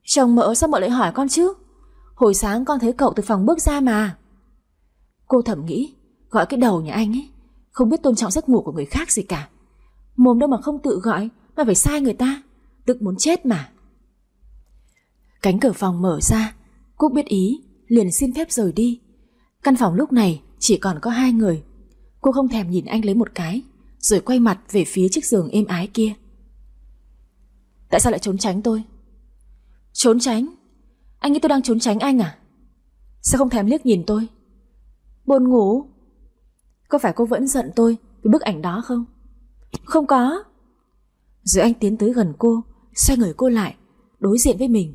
Chồng mợ sao mợ lại hỏi con chứ? Hồi sáng con thấy cậu từ phòng bước ra mà. Cô thầm nghĩ, Gọi cái đầu nhà anh ấy, Không biết tôn trọng giấc ngủ của người khác gì cả. Mồm đâu mà không tự gọi mà phải sai người ta. Tức muốn chết mà. Cánh cửa phòng mở ra. Cúc biết ý, liền xin phép rời đi. Căn phòng lúc này chỉ còn có hai người. Cô không thèm nhìn anh lấy một cái, rồi quay mặt về phía chiếc giường êm ái kia. Tại sao lại trốn tránh tôi? Trốn tránh? Anh nghĩ tôi đang trốn tránh anh à? Sao không thèm liếc nhìn tôi? Buồn ngủ. Có phải cô vẫn giận tôi Vì bức ảnh đó không? Không có. Rồi anh tiến tới gần cô, Xoay người cô lại, Đối diện với mình.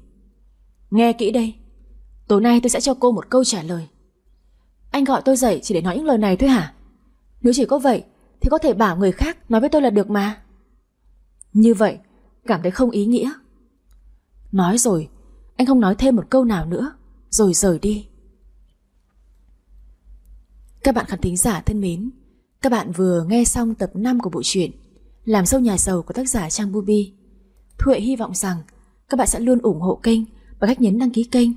Nghe kỹ đây, Tối nay tôi sẽ cho cô một câu trả lời. Anh gọi tôi dậy chỉ để nói những lời này thôi hả? Nếu chỉ có vậy, thì có thể bảo người khác nói với tôi là được mà. Như vậy, Cảm thấy không ý nghĩa. Nói rồi, Anh không nói thêm một câu nào nữa, Rồi rời đi. Các bạn khán thính giả thân mến, Các bạn vừa nghe xong tập 5 của bộ truyện làm sâu nhà giàu của tác giả Trang Bubi. Thuệ hy vọng rằng Các bạn sẽ luôn ủng hộ kênh Bằng cách nhấn đăng ký kênh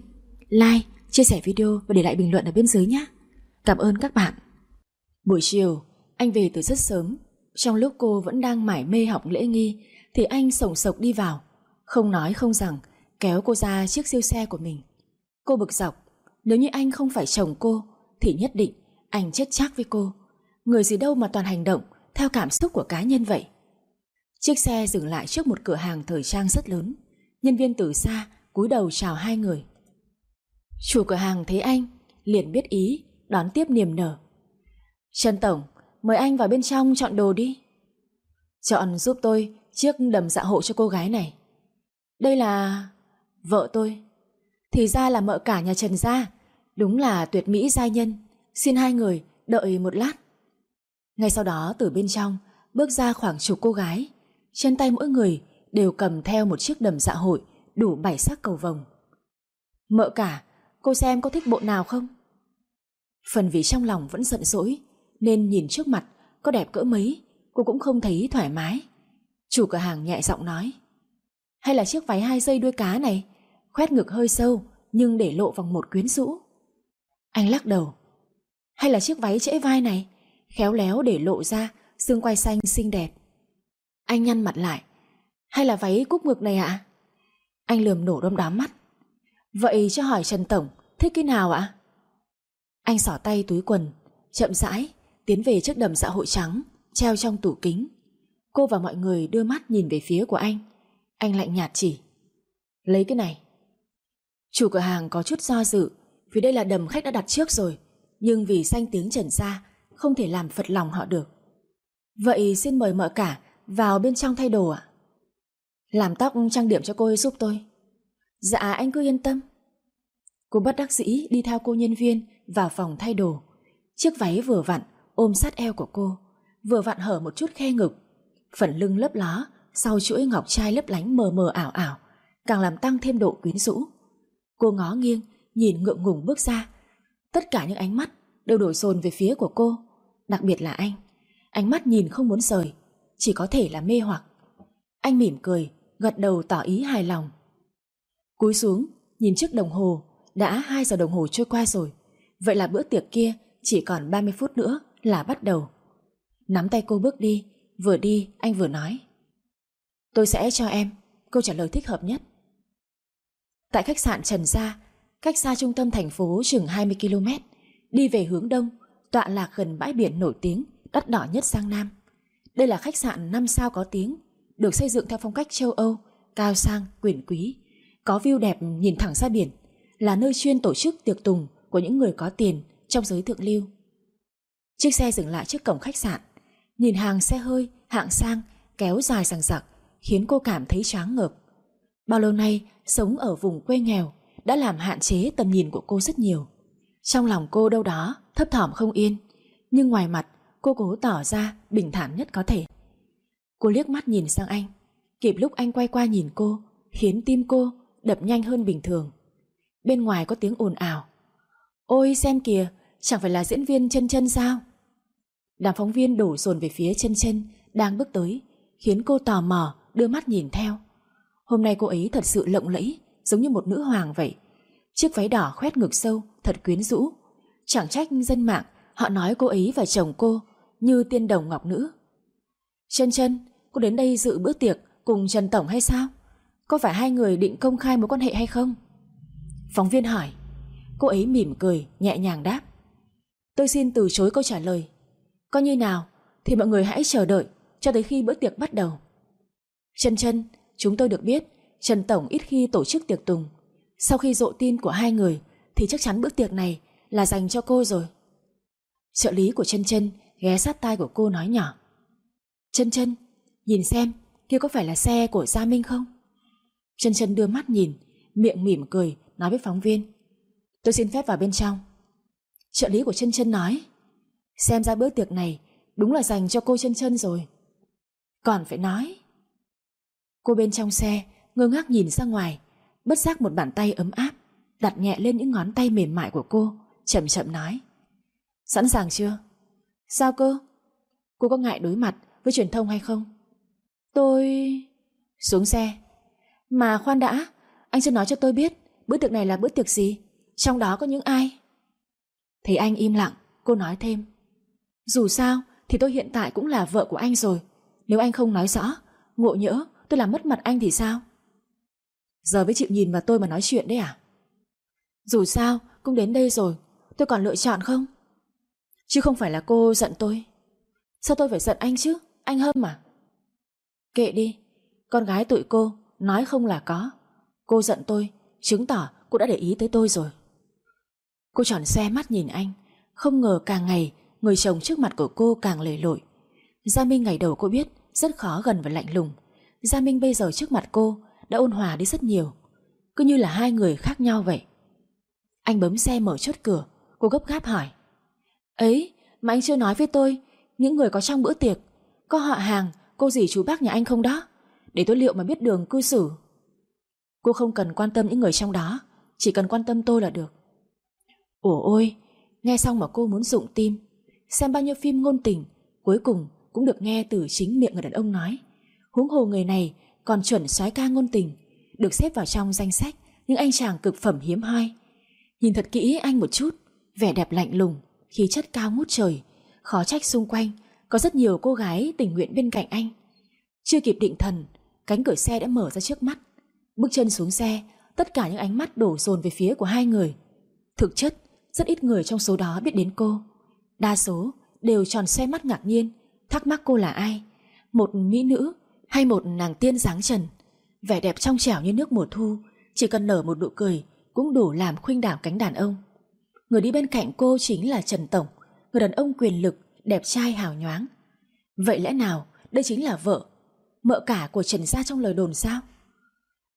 Like, chia sẻ video và để lại bình luận ở bên dưới nhé. Cảm ơn các bạn. Buổi chiều anh về từ rất sớm. Trong lúc cô vẫn đang mải mê học lễ nghi Thì anh sổng sộc đi vào Không nói không rằng Kéo cô ra chiếc siêu xe của mình. Cô bực dọc Nếu như anh không phải chồng cô Thì nhất định anh chết chắc với cô. Người gì đâu mà toàn hành động Theo cảm xúc của cá nhân vậy. Chiếc xe dừng lại trước một cửa hàng thời trang rất lớn. Nhân viên từ xa cúi đầu chào hai người. Chủ cửa hàng thấy anh, Liền biết ý, Đón tiếp niềm nở. Trần Tổng, Mời anh vào bên trong chọn đồ đi. Chọn giúp tôi Chiếc đầm dạ hộ cho cô gái này. Đây là... Vợ tôi. Thì ra là mợ cả nhà Trần gia, Đúng là tuyệt mỹ giai nhân. Xin hai người đợi một lát. Ngay sau đó, từ bên trong Bước ra khoảng chục cô gái. Trên tay mỗi người đều cầm theo một chiếc đầm dạ hội Đủ bảy sắc cầu vồng Mợ cả Cô xem có thích bộ nào không Phần vì trong lòng vẫn giận dỗi nên nhìn trước mặt có đẹp cỡ mấy cô cũng không thấy thoải mái. Chủ cửa hàng nhẹ giọng nói Hay là chiếc váy hai dây đuôi cá này khoét ngực hơi sâu nhưng để lộ vòng một quyến rũ. Anh lắc đầu. Hay là chiếc váy trễ vai này, khéo léo để lộ ra xương quai xanh xinh đẹp. Anh nhăn mặt lại. Hay là váy cúc ngực này ạ? Anh lườm nổ đom đóm mắt. Vậy cho hỏi Trần Tổng thích cái nào ạ? Anh xỏ tay túi quần, chậm rãi tiến về chiếc đầm xã hội trắng treo trong tủ kính. Cô và mọi người đưa mắt nhìn về phía của anh. Anh lạnh nhạt chỉ. Lấy cái này. Chủ cửa hàng có chút do dự vì đây là đầm khách đã đặt trước rồi nhưng vì danh tiếng trần ra không thể làm phật lòng họ được. Vậy xin mời mọi cả vào bên trong thay đồ ạ. Làm tóc trang điểm cho cô ấy giúp tôi. Dạ anh cứ yên tâm. Cô bất đắc dĩ đi theo cô nhân viên vào phòng thay đồ. Chiếc váy vừa vặn ôm sát eo của cô, vừa vặn hở một chút khe ngực. Phần lưng lấp ló sau chuỗi ngọc trai lấp lánh mờ mờ ảo ảo, càng làm tăng thêm độ quyến rũ. Cô ngó nghiêng, nhìn ngượng ngùng bước ra. Tất cả những ánh mắt đều đổ dồn về phía của cô, đặc biệt là anh. Ánh mắt nhìn không muốn rời, chỉ có thể là mê hoặc. Anh mỉm cười, gật đầu tỏ ý hài lòng. Cúi xuống, nhìn chiếc đồng hồ, đã 2 giờ đồng hồ trôi qua rồi. Vậy là bữa tiệc kia chỉ còn 30 phút nữa là bắt đầu. Nắm tay cô bước đi, vừa đi anh vừa nói. Tôi sẽ cho em câu trả lời thích hợp nhất. Tại khách sạn Trần Gia, cách xa trung tâm thành phố chừng 20 km, đi về hướng đông, tọa lạc gần bãi biển nổi tiếng, đắt đỏ nhất sang Nam. Đây là khách sạn 5 sao có tiếng, được xây dựng theo phong cách châu Âu, cao sang, quyền quý, có view đẹp nhìn thẳng ra biển, là nơi chuyên tổ chức tiệc tùng của những người có tiền trong giới thượng lưu. Chiếc xe dừng lại trước cổng khách sạn, nhìn hàng xe hơi, hạng sang, kéo dài sằng sặc, khiến cô cảm thấy chóng ngợp. Bao lâu nay, sống ở vùng quê nghèo đã làm hạn chế tầm nhìn của cô rất nhiều. Trong lòng cô đâu đó thấp thỏm không yên, nhưng ngoài mặt cô cố tỏ ra bình thản nhất có thể. Cô liếc mắt nhìn sang anh, kịp lúc anh quay qua nhìn cô, khiến tim cô đập nhanh hơn bình thường. Bên ngoài có tiếng ồn ào. Ôi xem kìa, chẳng phải là diễn viên chân chân sao? Đám phóng viên đổ dồn về phía chân chân đang bước tới, khiến cô tò mò đưa mắt nhìn theo. Hôm nay cô ấy thật sự lộng lẫy, giống như một nữ hoàng vậy. Chiếc váy đỏ khoét ngực sâu, thật quyến rũ. Chẳng trách dân mạng họ nói cô ấy và chồng cô như tiên đồng ngọc nữ. Chân chân, cô đến đây dự bữa tiệc cùng Trần Tổng hay sao? Có phải hai người định công khai mối quan hệ hay không? Phóng viên hỏi. Cô ấy mỉm cười, nhẹ nhàng đáp. Tôi xin từ chối câu trả lời. Coi như nào thì mọi người hãy chờ đợi cho tới khi bữa tiệc bắt đầu. Chân chân, chúng tôi được biết Trần Tổng ít khi tổ chức tiệc tùng. Sau khi rộ tin của hai người thì chắc chắn bữa tiệc này là dành cho cô rồi. Trợ lý của chân chân ghé sát tai của cô nói nhỏ. Chân chân, nhìn xem kia có phải là xe của Gia Minh không? Chân chân đưa mắt nhìn, miệng mỉm cười nói với phóng viên. Tôi xin phép vào bên trong. Trợ lý của chân chân nói. Xem ra bữa tiệc này đúng là dành cho cô chân chân rồi. Còn phải nói. Cô bên trong xe ngơ ngác nhìn ra ngoài, bất giác một bàn tay ấm áp đặt nhẹ lên những ngón tay mềm mại của cô, chậm chậm nói. Sẵn sàng chưa? Sao cơ? Cô có ngại đối mặt với truyền thông hay không? Tôi... Xuống xe. Mà khoan đã, anh chưa nói cho tôi biết bữa tiệc này là bữa tiệc gì? Trong đó có những ai? Thấy anh im lặng, cô nói thêm. Dù sao thì tôi hiện tại cũng là vợ của anh rồi. Nếu anh không nói rõ, ngộ nhỡ tôi làm mất mặt anh thì sao? Giờ với chịu nhìn vào tôi mà nói chuyện đấy à? Dù sao cũng đến đây rồi, tôi còn lựa chọn không? Chứ không phải là cô giận tôi. Sao tôi phải giận anh chứ? Anh hâm mà. Kệ đi, con gái tụi cô nói không là có. Cô giận tôi, chứng tỏ cô đã để ý tới tôi rồi. Cô tròn xe mắt nhìn anh, không ngờ càng ngày người chồng trước mặt của cô càng lề lội. Gia Minh ngày đầu cô biết rất khó gần và lạnh lùng. Gia Minh bây giờ trước mặt cô đã ôn hòa đi rất nhiều. Cứ như là hai người khác nhau vậy. Anh bấm xe mở chốt cửa, cô gấp gáp hỏi. Ấy, mà anh chưa nói với tôi, những người có trong bữa tiệc, có họ hàng, cô dì chú bác nhà anh không đó? Để tôi liệu mà biết đường cư xử. Cô không cần quan tâm những người trong đó, chỉ cần quan tâm tôi là được. Ủa ôi, nghe xong mà cô muốn rụng tim. Xem bao nhiêu phim ngôn tình, cuối cùng cũng được nghe từ chính miệng người đàn ông nói. Huống hồ người này còn chuẩn soái ca ngôn tình, được xếp vào trong danh sách những anh chàng cực phẩm hiếm hoi. Nhìn thật kỹ anh một chút, vẻ đẹp lạnh lùng, khí chất cao ngút trời, khó trách xung quanh có rất nhiều cô gái tình nguyện bên cạnh anh. Chưa kịp định thần, cánh cửa xe đã mở ra trước mắt. Bước chân xuống xe, tất cả những ánh mắt đổ dồn về phía của hai người. Thực chất, rất ít người trong số đó biết đến cô. Đa số đều tròn xoe mắt ngạc nhiên, thắc mắc cô là ai. Một mỹ nữ hay một nàng tiên dáng trần. Vẻ đẹp trong trẻo như nước mùa thu, chỉ cần nở một nụ cười cũng đủ làm khuynh đảo cánh đàn ông. Người đi bên cạnh cô chính là Trần Tổng, người đàn ông quyền lực, đẹp trai hào nhoáng. Vậy lẽ nào đây chính là vợ, mợ cả của Trần Gia trong lời đồn sao?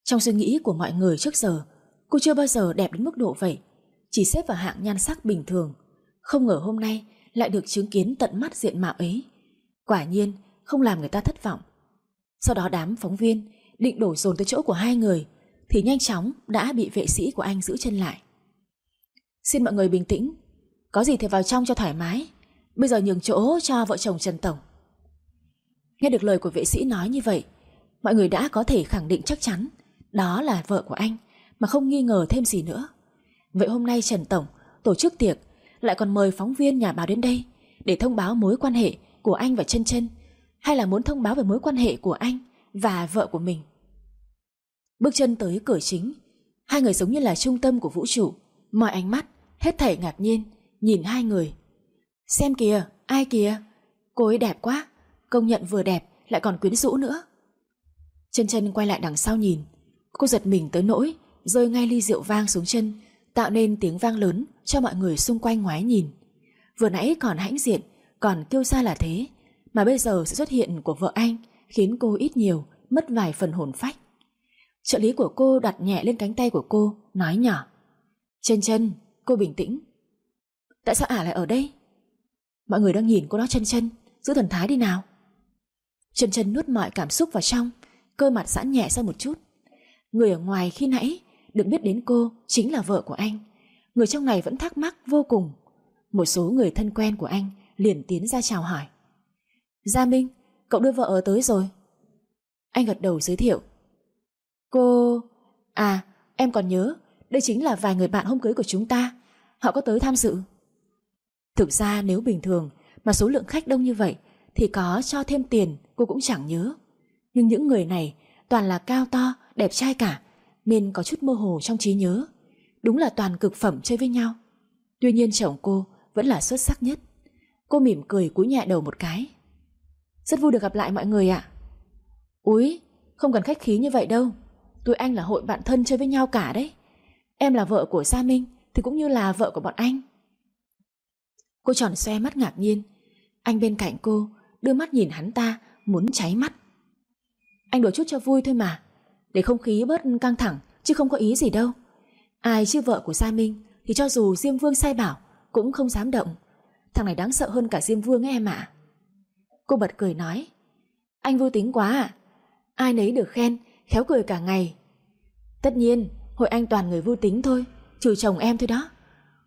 Trong suy nghĩ của mọi người trước giờ, cô chưa bao giờ đẹp đến mức độ vậy, chỉ xếp vào hạng nhan sắc bình thường. Không ngờ hôm nay lại được chứng kiến tận mắt diện mạo ấy. Quả nhiên không làm người ta thất vọng. Sau đó đám phóng viên định đổ dồn tới chỗ của hai người thì nhanh chóng đã bị vệ sĩ của anh giữ chân lại. Xin mọi người bình tĩnh, có gì thì vào trong cho thoải mái, bây giờ nhường chỗ cho vợ chồng Trần Tổng. Nghe được lời của vệ sĩ nói như vậy, mọi người đã có thể khẳng định chắc chắn đó là vợ của anh mà không nghi ngờ thêm gì nữa. Vậy hôm nay Trần Tổng tổ chức tiệc lại còn mời phóng viên nhà báo đến đây để thông báo mối quan hệ của anh và chân chân hay là muốn thông báo về mối quan hệ của anh và vợ của mình. Bước chân tới cửa chính, hai người giống như là trung tâm của vũ trụ, mọi ánh mắt hết thảy ngạc nhiên nhìn hai người. Xem kìa, ai kìa, cô ấy đẹp quá, công nhận vừa đẹp lại còn quyến rũ nữa. Chân chân quay lại đằng sau nhìn, cô giật mình tới nỗi rơi ngay ly rượu vang xuống chân, tạo nên tiếng vang lớn cho mọi người xung quanh ngoái nhìn. Vừa nãy còn hãnh diện, còn kêu xa là thế, mà bây giờ sự xuất hiện của vợ anh khiến cô ít nhiều mất vài phần hồn phách. Trợ lý của cô đặt nhẹ lên cánh tay của cô, nói nhỏ. Chân chân, cô bình tĩnh. Tại sao ả lại ở đây? Mọi người đang nhìn cô đó chân chân, giữ thần thái đi nào. Chân chân nuốt mọi cảm xúc vào trong, cơ mặt giãn nhẹ ra một chút. Người ở ngoài khi nãy được biết đến cô chính là vợ của anh. Người trong này vẫn thắc mắc vô cùng. Một số người thân quen của anh liền tiến ra chào hỏi. Gia Minh, cậu đưa vợ ở tới rồi. Anh gật đầu giới thiệu. Cô... À, em còn nhớ, đây chính là vài người bạn hôm cưới của chúng ta. Họ có tới tham dự. Thực ra nếu bình thường mà số lượng khách đông như vậy thì có cho thêm tiền cô cũng chẳng nhớ. Nhưng những người này toàn là cao to, đẹp trai cả nên có chút mơ hồ trong trí nhớ. Đúng là toàn cực phẩm chơi với nhau. Tuy nhiên chồng cô vẫn là xuất sắc nhất. Cô mỉm cười cúi nhẹ đầu một cái. Rất vui được gặp lại mọi người ạ. Úi, không cần khách khí như vậy đâu. Tụi anh là hội bạn thân chơi với nhau cả đấy. Em là vợ của Gia Minh, thì cũng như là vợ của bọn anh. Cô tròn xoe mắt ngạc nhiên. Anh bên cạnh cô, đưa mắt nhìn hắn ta, muốn cháy mắt. Anh đùa chút cho vui thôi mà. Để không khí bớt căng thẳng, chứ không có ý gì đâu. Ai chứ vợ của Gia Minh, thì cho dù Diêm Vương sai bảo, cũng không dám động. Thằng này đáng sợ hơn cả Diêm Vương ấy em ạ. Cô bật cười nói, Anh vui tính quá à Ai nấy được khen, Khéo cười cả ngày Tất nhiên Hội anh toàn người vui tính thôi Trừ chồng em thôi đó.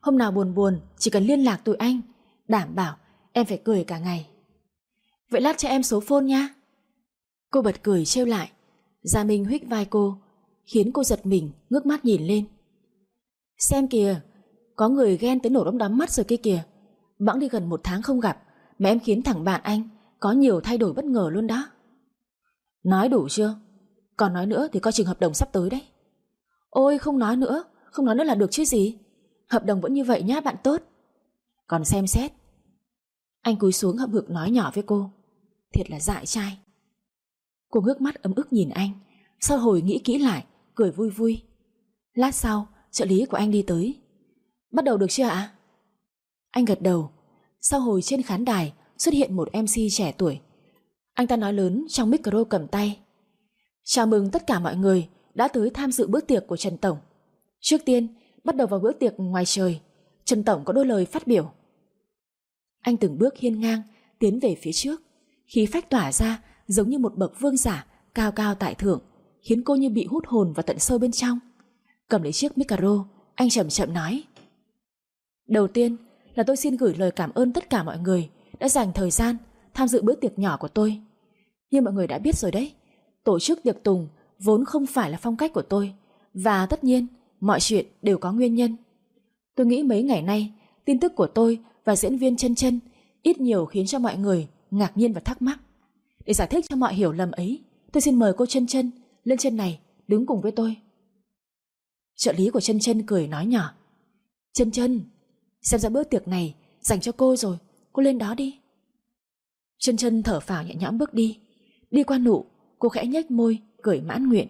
Hôm nào buồn buồn, Chỉ cần liên lạc tụi anh, Đảm bảo em phải cười cả ngày. Vậy lát cho em số phone nha. Cô bật cười trêu lại. Gia Minh huyết vai cô, Khiến cô giật mình, ngước mắt nhìn lên. Xem kìa, Có người ghen tới nổ đống đắm mắt rồi kia kìa. Bẵng đi gần một tháng không gặp, Mà em khiến thằng bạn anh có nhiều thay đổi bất ngờ luôn đó. Nói đủ chưa? Còn nói nữa thì có trường hợp đồng sắp tới đấy. Ôi, không nói nữa. Không nói nữa là được chứ gì? Hợp đồng vẫn như vậy nhá, bạn tốt. Còn xem xét. Anh cúi xuống hậm hực nói nhỏ với cô. Thiệt là dại trai. Cô ngước mắt ấm ức nhìn anh. Sau hồi nghĩ kỹ lại, Cười vui vui. Lát sau, trợ lý của anh đi tới. Bắt đầu được chưa ạ? Anh gật đầu. Sau hồi trên khán đài, xuất hiện một MC trẻ tuổi. Anh ta nói lớn trong micro cầm tay. Chào mừng tất cả mọi người đã tới tham dự bữa tiệc của Trần Tổng. Trước tiên, bắt đầu vào bữa tiệc ngoài trời, Trần Tổng có đôi lời phát biểu. Anh từng bước hiên ngang, tiến về phía trước, khí phách tỏa ra giống như một bậc vương giả cao cao tại thượng, khiến cô như bị hút hồn vào tận sâu bên trong. Cầm lấy chiếc micro, anh chậm chậm nói. Đầu tiên là tôi xin gửi lời cảm ơn tất cả mọi người đã dành thời gian tham dự bữa tiệc nhỏ của tôi. Như mọi người đã biết rồi đấy, tổ chức tiệc tùng vốn không phải là phong cách của tôi và tất nhiên mọi chuyện đều có nguyên nhân. Tôi nghĩ mấy ngày nay tin tức của tôi và diễn viên chân chân ít nhiều khiến cho mọi người ngạc nhiên và thắc mắc. Để giải thích cho mọi hiểu lầm ấy, tôi xin mời cô chân chân lên trên này đứng cùng với tôi. Trợ lý của chân chân cười nói nhỏ. Chân chân, xem ra bữa tiệc này dành cho cô rồi, cô lên đó đi. Chân chân thở phào nhẹ nhõm bước đi. Đi qua nụ, cô khẽ nhếch môi, cười mãn nguyện.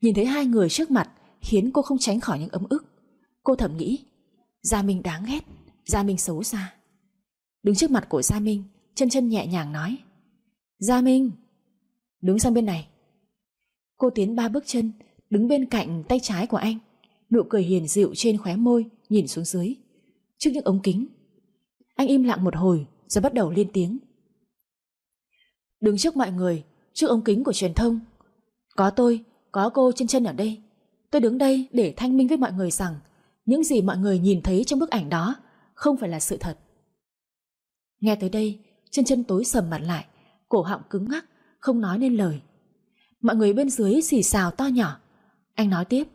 Nhìn thấy hai người trước mặt khiến cô không tránh khỏi những ấm ức. Cô thầm nghĩ, Gia Minh đáng ghét, Gia Minh xấu xa. Đứng trước mặt của Gia Minh, chân chân nhẹ nhàng nói. Gia Minh, đứng sang bên này. Cô tiến ba bước chân, đứng bên cạnh tay trái của anh. Nụ cười hiền dịu trên khóe môi, nhìn xuống dưới. Trước những ống kính. Anh im lặng một hồi, rồi bắt đầu lên tiếng. Đứng trước mọi người, trước ống kính của truyền thông. Có tôi, có cô chân chân ở đây. Tôi đứng đây để thanh minh với mọi người rằng những gì mọi người nhìn thấy trong bức ảnh đó không phải là sự thật. Nghe tới đây, chân chân tối sầm mặt lại, cổ họng cứng ngắc, không nói nên lời. Mọi người bên dưới xì xào to nhỏ. Anh nói tiếp.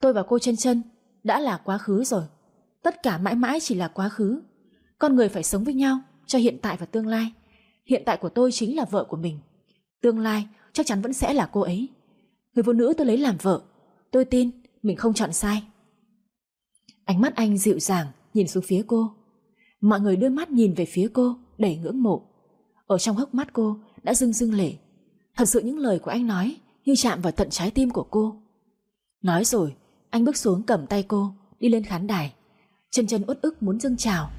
Tôi và cô chân chân đã là quá khứ rồi. Tất cả mãi mãi chỉ là quá khứ. Con người phải sống với nhau cho hiện tại và tương lai. Hiện tại của tôi chính là vợ của mình. Tương lai chắc chắn vẫn sẽ là cô ấy. Người phụ nữ tôi lấy làm vợ. Tôi tin mình không chọn sai. Ánh mắt anh dịu dàng nhìn xuống phía cô. Mọi người đưa mắt nhìn về phía cô đầy ngưỡng mộ. Ở trong hốc mắt cô đã rưng rưng lệ. Thật sự những lời của anh nói như chạm vào tận trái tim của cô. Nói rồi, anh bước xuống cầm tay cô, đi lên khán đài. Chân chân uất ức muốn dâng chào.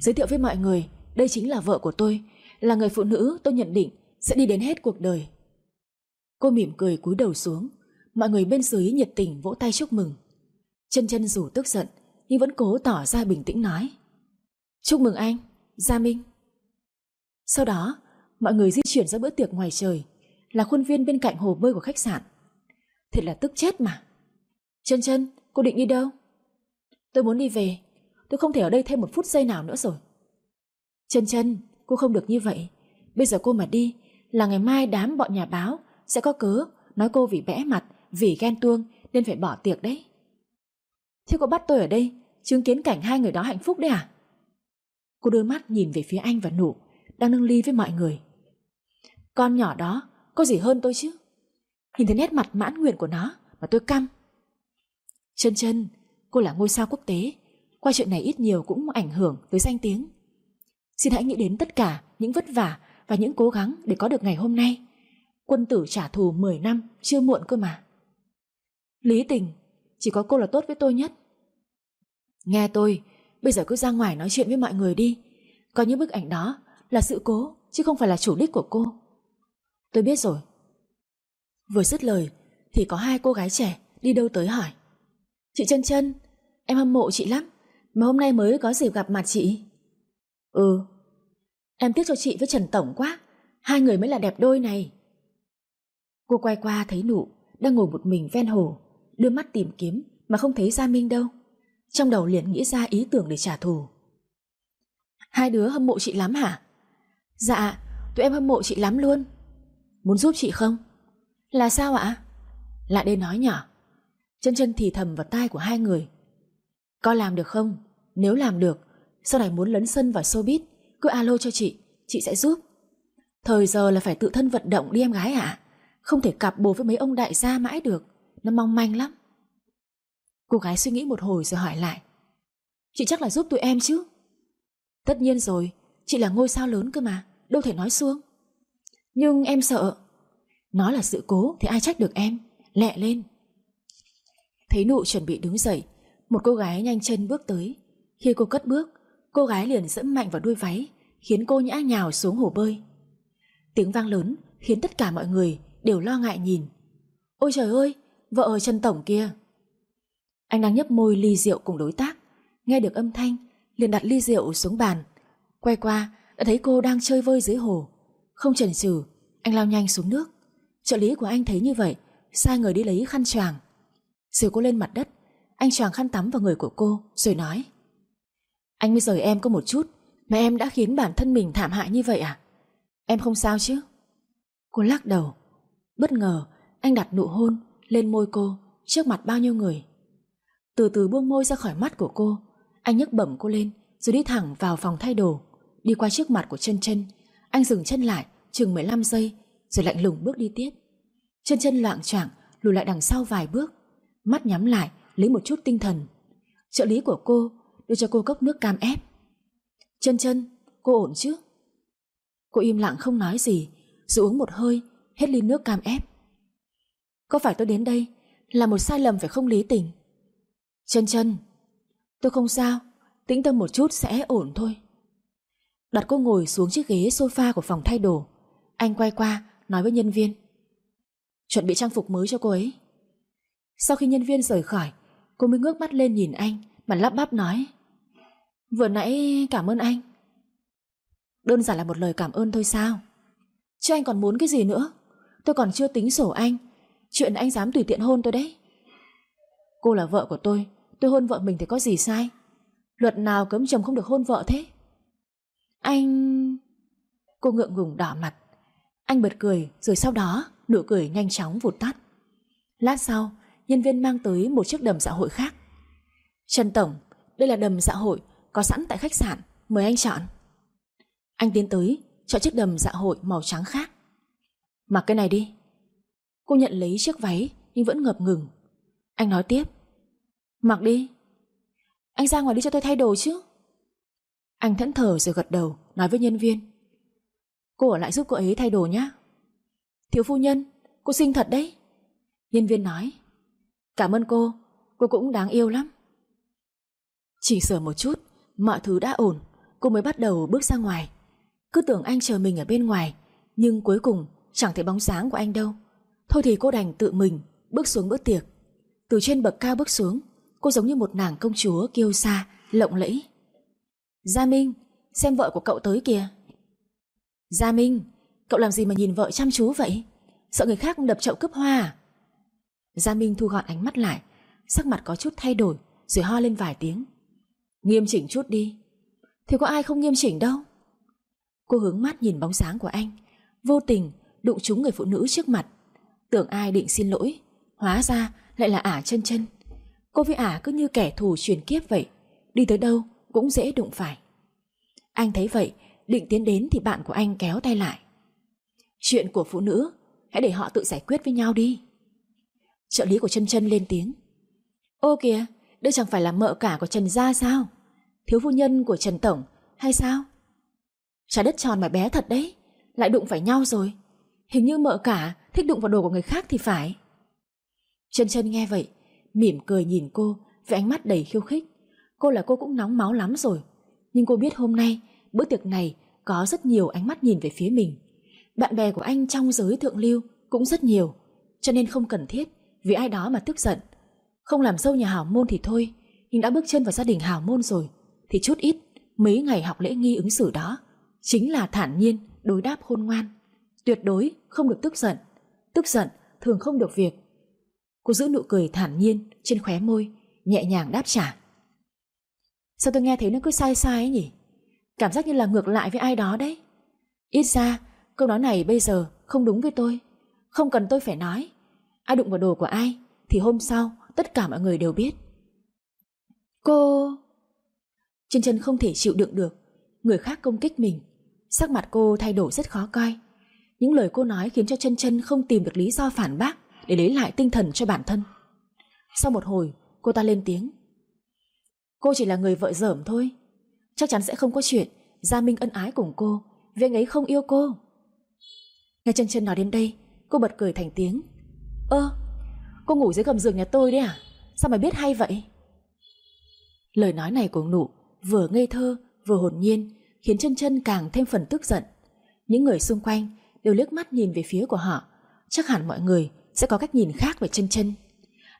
Giới thiệu với mọi người, đây chính là vợ của tôi, là người phụ nữ tôi nhận định sẽ đi đến hết cuộc đời. Cô mỉm cười cúi đầu xuống, mọi người bên dưới nhiệt tình vỗ tay chúc mừng. Chân chân dù tức giận, nhưng vẫn cố tỏ ra bình tĩnh nói. Chúc mừng anh, Gia Minh. Sau đó, mọi người di chuyển ra bữa tiệc ngoài trời, là khuôn viên bên cạnh hồ bơi của khách sạn. Thật là tức chết mà. Chân chân, cô định đi đâu? Tôi muốn đi về, tôi không thể ở đây thêm một phút giây nào nữa rồi. Chân chân, cô không được như vậy. Bây giờ cô mà đi, là ngày mai đám bọn nhà báo sẽ có cớ nói cô vì bẽ mặt, vì ghen tuông nên phải bỏ tiệc đấy. Thế cô bắt tôi ở đây, chứng kiến cảnh hai người đó hạnh phúc đấy à? Cô đưa mắt nhìn về phía anh và nụ, đang nâng ly với mọi người. Con nhỏ đó, có gì hơn tôi chứ? Nhìn thấy nét mặt mãn nguyện của nó mà tôi căm. Chân chân, cô là ngôi sao quốc tế, qua chuyện này ít nhiều cũng ảnh hưởng tới danh tiếng. Xin hãy nghĩ đến tất cả những vất vả và những cố gắng để có được ngày hôm nay. Quân tử trả thù 10 năm chưa muộn cơ mà. Lý tình, chỉ có cô là tốt với tôi nhất. Nghe tôi, bây giờ cứ ra ngoài nói chuyện với mọi người đi. Có những bức ảnh đó là sự cố, chứ không phải là chủ đích của cô. Tôi biết rồi. Vừa dứt lời, thì có hai cô gái trẻ đi đâu tới hỏi. Chị chân chân, em hâm mộ chị lắm, mà hôm nay mới có dịp gặp mặt chị. Ừ, em tiếc cho chị với Trần Tổng quá, hai người mới là đẹp đôi này. Cô quay qua thấy nụ, đang ngồi một mình ven hồ, đưa mắt tìm kiếm mà không thấy Gia Minh đâu. Trong đầu liền nghĩ ra ý tưởng để trả thù. Hai đứa hâm mộ chị lắm hả? Dạ, tụi em hâm mộ chị lắm luôn. Muốn giúp chị không? Là sao ạ? Lại đây nói nhỏ. Chân chân thì thầm vào tai của hai người. Có làm được không? Nếu làm được, sau này muốn lấn sân vào showbiz, cứ alo cho chị, chị sẽ giúp. Thời giờ là phải tự thân vận động đi em gái ạ. Không thể cặp bồ với mấy ông đại gia mãi được, nó mong manh lắm. Cô gái suy nghĩ một hồi rồi hỏi lại. Chị chắc là giúp tụi em chứ? Tất nhiên rồi, chị là ngôi sao lớn cơ mà, đâu thể nói xuông. Nhưng em sợ. Nó là sự cố thì ai trách được em, lẹ lên. Thấy nụ chuẩn bị đứng dậy, một cô gái nhanh chân bước tới. Khi cô cất bước, cô gái liền dẫm mạnh vào đuôi váy, khiến cô nhã nhào xuống hồ bơi. Tiếng vang lớn khiến tất cả mọi người đều lo ngại nhìn. Ôi trời ơi, vợ ở chân tổng kia. Anh đang nhấp môi ly rượu cùng đối tác, nghe được âm thanh, liền đặt ly rượu xuống bàn. Quay qua, đã thấy cô đang chơi vơi dưới hồ. Không chần chừ, anh lao nhanh xuống nước. Trợ lý của anh thấy như vậy, sai người đi lấy khăn choàng. Rồi cô lên mặt đất, anh choàng khăn tắm vào người của cô, rồi nói. Anh mới rời em có một chút, mà em đã khiến bản thân mình thảm hại như vậy à? Em không sao chứ? Cô lắc đầu. Bất ngờ, anh đặt nụ hôn lên môi cô trước mặt bao nhiêu người. Từ từ buông môi ra khỏi mắt của cô, Anh nhấc bẩm cô lên Rồi đi thẳng vào phòng thay đồ. Đi qua trước mặt của chân chân Anh dừng chân lại chừng 15 giây Rồi lạnh lùng bước đi tiếp. Chân chân loạn choạng lùi lại đằng sau vài bước Mắt nhắm lại lấy một chút tinh thần. Trợ lý của cô đưa cho cô cốc nước cam ép. Chân chân Cô ổn chứ? Cô im lặng không nói gì Rồi uống một hơi Hết ly nước cam ép. Có phải tôi đến đây Là một sai lầm phải không lý tình Chân chân, Tôi không sao, Tĩnh tâm một chút sẽ ổn thôi. Đặt cô ngồi xuống chiếc ghế sofa của phòng thay đồ. Anh quay qua, Nói với nhân viên. Chuẩn bị trang phục mới cho cô ấy. Sau khi nhân viên rời khỏi, Cô mới ngước mắt lên nhìn anh, Mà lắp bắp nói. Vừa nãy cảm ơn anh. Đơn giản là một lời cảm ơn thôi sao? Chứ anh còn muốn cái gì nữa? Tôi còn chưa tính sổ anh. Chuyện anh dám tùy tiện hôn tôi đấy. Cô là vợ của tôi Tôi hôn vợ mình thì có gì sai? Luật nào cấm chồng không được hôn vợ thế? Anh Cô ngượng ngùng đỏ mặt. Anh bật cười, rồi sau đó, Nụ cười nhanh chóng vụt tắt. Lát sau, nhân viên mang tới một chiếc đầm dạ hội khác. Trần Tổng, Đây là đầm dạ hội Có sẵn tại khách sạn, Mời anh chọn. Anh tiến tới Chọn chiếc đầm dạ hội màu trắng khác. Mặc cái này đi. Cô nhận lấy chiếc váy Nhưng vẫn ngập ngừng. Anh nói tiếp, Mặc đi. Anh ra ngoài đi cho tôi thay đồ chứ. Anh thẫn thờ rồi gật đầu, Nói với nhân viên, Cô ở lại giúp cô ấy thay đồ nhé Thiếu phu nhân, Cô xinh thật đấy. Nhân viên nói, Cảm ơn cô Cô cũng đáng yêu lắm. Chỉ sửa một chút, Mọi thứ đã ổn, Cô mới bắt đầu bước ra ngoài. Cứ tưởng anh chờ mình ở bên ngoài, Nhưng cuối cùng chẳng thấy bóng dáng của anh đâu. Thôi thì cô đành tự mình Bước xuống bữa tiệc. Từ trên bậc cao bước xuống Cô giống như một nàng công chúa kiêu sa, lộng lẫy. Gia Minh Xem vợ của cậu tới kìa. Gia Minh Cậu làm gì mà nhìn vợ chăm chú vậy? Sợ người khác đập chậu cướp hoa à? Gia Minh thu gọn ánh mắt lại Sắc mặt có chút thay đổi Rồi ho lên vài tiếng. Nghiêm chỉnh chút đi. Thì có ai không nghiêm chỉnh đâu? Cô hướng mắt nhìn bóng dáng của anh Vô tình đụng trúng người phụ nữ trước mặt. Tưởng ai định xin lỗi, Hóa ra lại là ả chân chân. Cô với ả cứ như kẻ thù truyền kiếp vậy, Đi tới đâu cũng dễ đụng phải. Anh thấy vậy, Định tiến đến thì bạn của anh kéo tay lại. Chuyện của phụ nữ, Hãy để họ tự giải quyết với nhau đi. Trợ lý của chân chân lên tiếng. Ô kìa, Đây chẳng phải là mợ cả của Trần Gia sao? Thiếu phu nhân của Trần Tổng, Hay sao? Trái đất tròn mà bé thật đấy, Lại đụng phải nhau rồi. Hình như mợ cả thích đụng vào đồ của người khác thì phải. Chân chân nghe vậy, Mỉm cười nhìn cô Với ánh mắt đầy khiêu khích. Cô là cô cũng nóng máu lắm rồi. Nhưng cô biết hôm nay, Bữa tiệc này có rất nhiều ánh mắt nhìn về phía mình. Bạn bè của anh trong giới thượng lưu Cũng rất nhiều, Cho nên không cần thiết Vì ai đó mà tức giận. Không làm sâu nhà hảo môn thì thôi, Nhưng đã bước chân vào gia đình hảo môn rồi, Thì chút ít Mấy ngày học lễ nghi ứng xử đó Chính là thản nhiên đối đáp hôn ngoan. Tuyệt đối không được tức giận. Tức giận thường không được việc. Cô giữ nụ cười thản nhiên trên khóe môi, Nhẹ nhàng đáp trả. Sao tôi nghe thấy nó cứ sai sai ấy nhỉ? Cảm giác như là ngược lại với ai đó đấy. Ít ra, câu nói này bây giờ không đúng với tôi. Không cần tôi phải nói. Ai đụng vào đồ của ai Thì hôm sau tất cả mọi người đều biết. Cô! Chân chân không thể chịu đựng được. Người khác công kích mình. Sắc mặt cô thay đổi rất khó coi. Những lời cô nói khiến cho chân chân không tìm được lý do phản bác Để lấy lại tinh thần cho bản thân. Sau một hồi, cô ta lên tiếng. Cô chỉ là người vợ dởm thôi. Chắc chắn sẽ không có chuyện Gia Minh ân ái cùng cô, Vì anh ấy không yêu cô. Nghe chân chân nói đến đây, Cô bật cười thành tiếng. Ơ, cô ngủ dưới gầm giường nhà tôi đấy à? Sao mà biết hay vậy? Lời nói này của nụ Vừa ngây thơ, vừa hồn nhiên, Khiến chân chân càng thêm phần tức giận. Những người xung quanh đều liếc mắt nhìn về phía của họ Chắc hẳn mọi người sẽ có cách nhìn khác về chân chân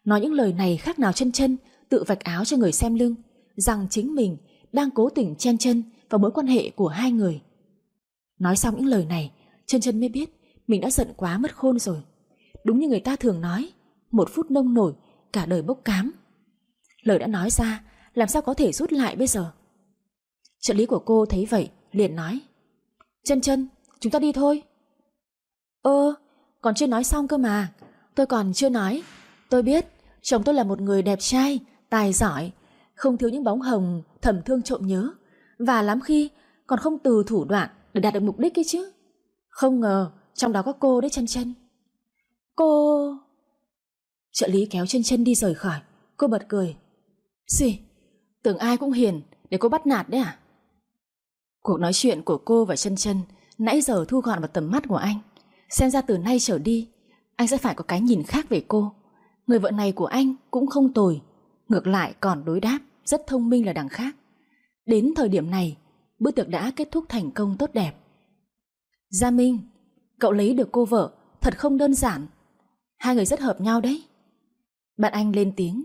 Nói những lời này khác nào chân chân Tự vạch áo cho người xem lưng Rằng chính mình đang cố tình chen chân vào mối quan hệ của hai người. Nói xong những lời này, chân chân mới biết mình đã giận quá mất khôn rồi. Đúng như người ta thường nói, một phút nông nổi, cả đời bốc cám. Lời đã nói ra, làm sao có thể rút lại bây giờ? Trợ lý của cô thấy vậy, liền nói. Chân chân, chúng ta đi thôi. Ơ, còn chưa nói xong cơ mà. Tôi còn chưa nói. Tôi biết, chồng tôi là một người đẹp trai, tài giỏi, không thiếu những bóng hồng thầm thương trộm nhớ, và lắm khi còn không từ thủ đoạn để đạt được mục đích ấy chứ. Không ngờ trong đó có cô đấy chân chân. Cô... Trợ lý kéo chân chân đi rời khỏi, cô bật cười. Xì, tưởng ai cũng hiền để cô bắt nạt đấy à? Cuộc nói chuyện của cô và chân chân nãy giờ thu gọn vào tầm mắt của anh. Xem ra từ nay trở đi, anh sẽ phải có cái nhìn khác về cô. Người vợ này của anh cũng không tồi, ngược lại còn đối đáp rất thông minh là đằng khác. Đến thời điểm này, bữa tiệc đã kết thúc thành công tốt đẹp. Gia Minh, cậu lấy được cô vợ thật không đơn giản. Hai người rất hợp nhau đấy. Bạn anh lên tiếng.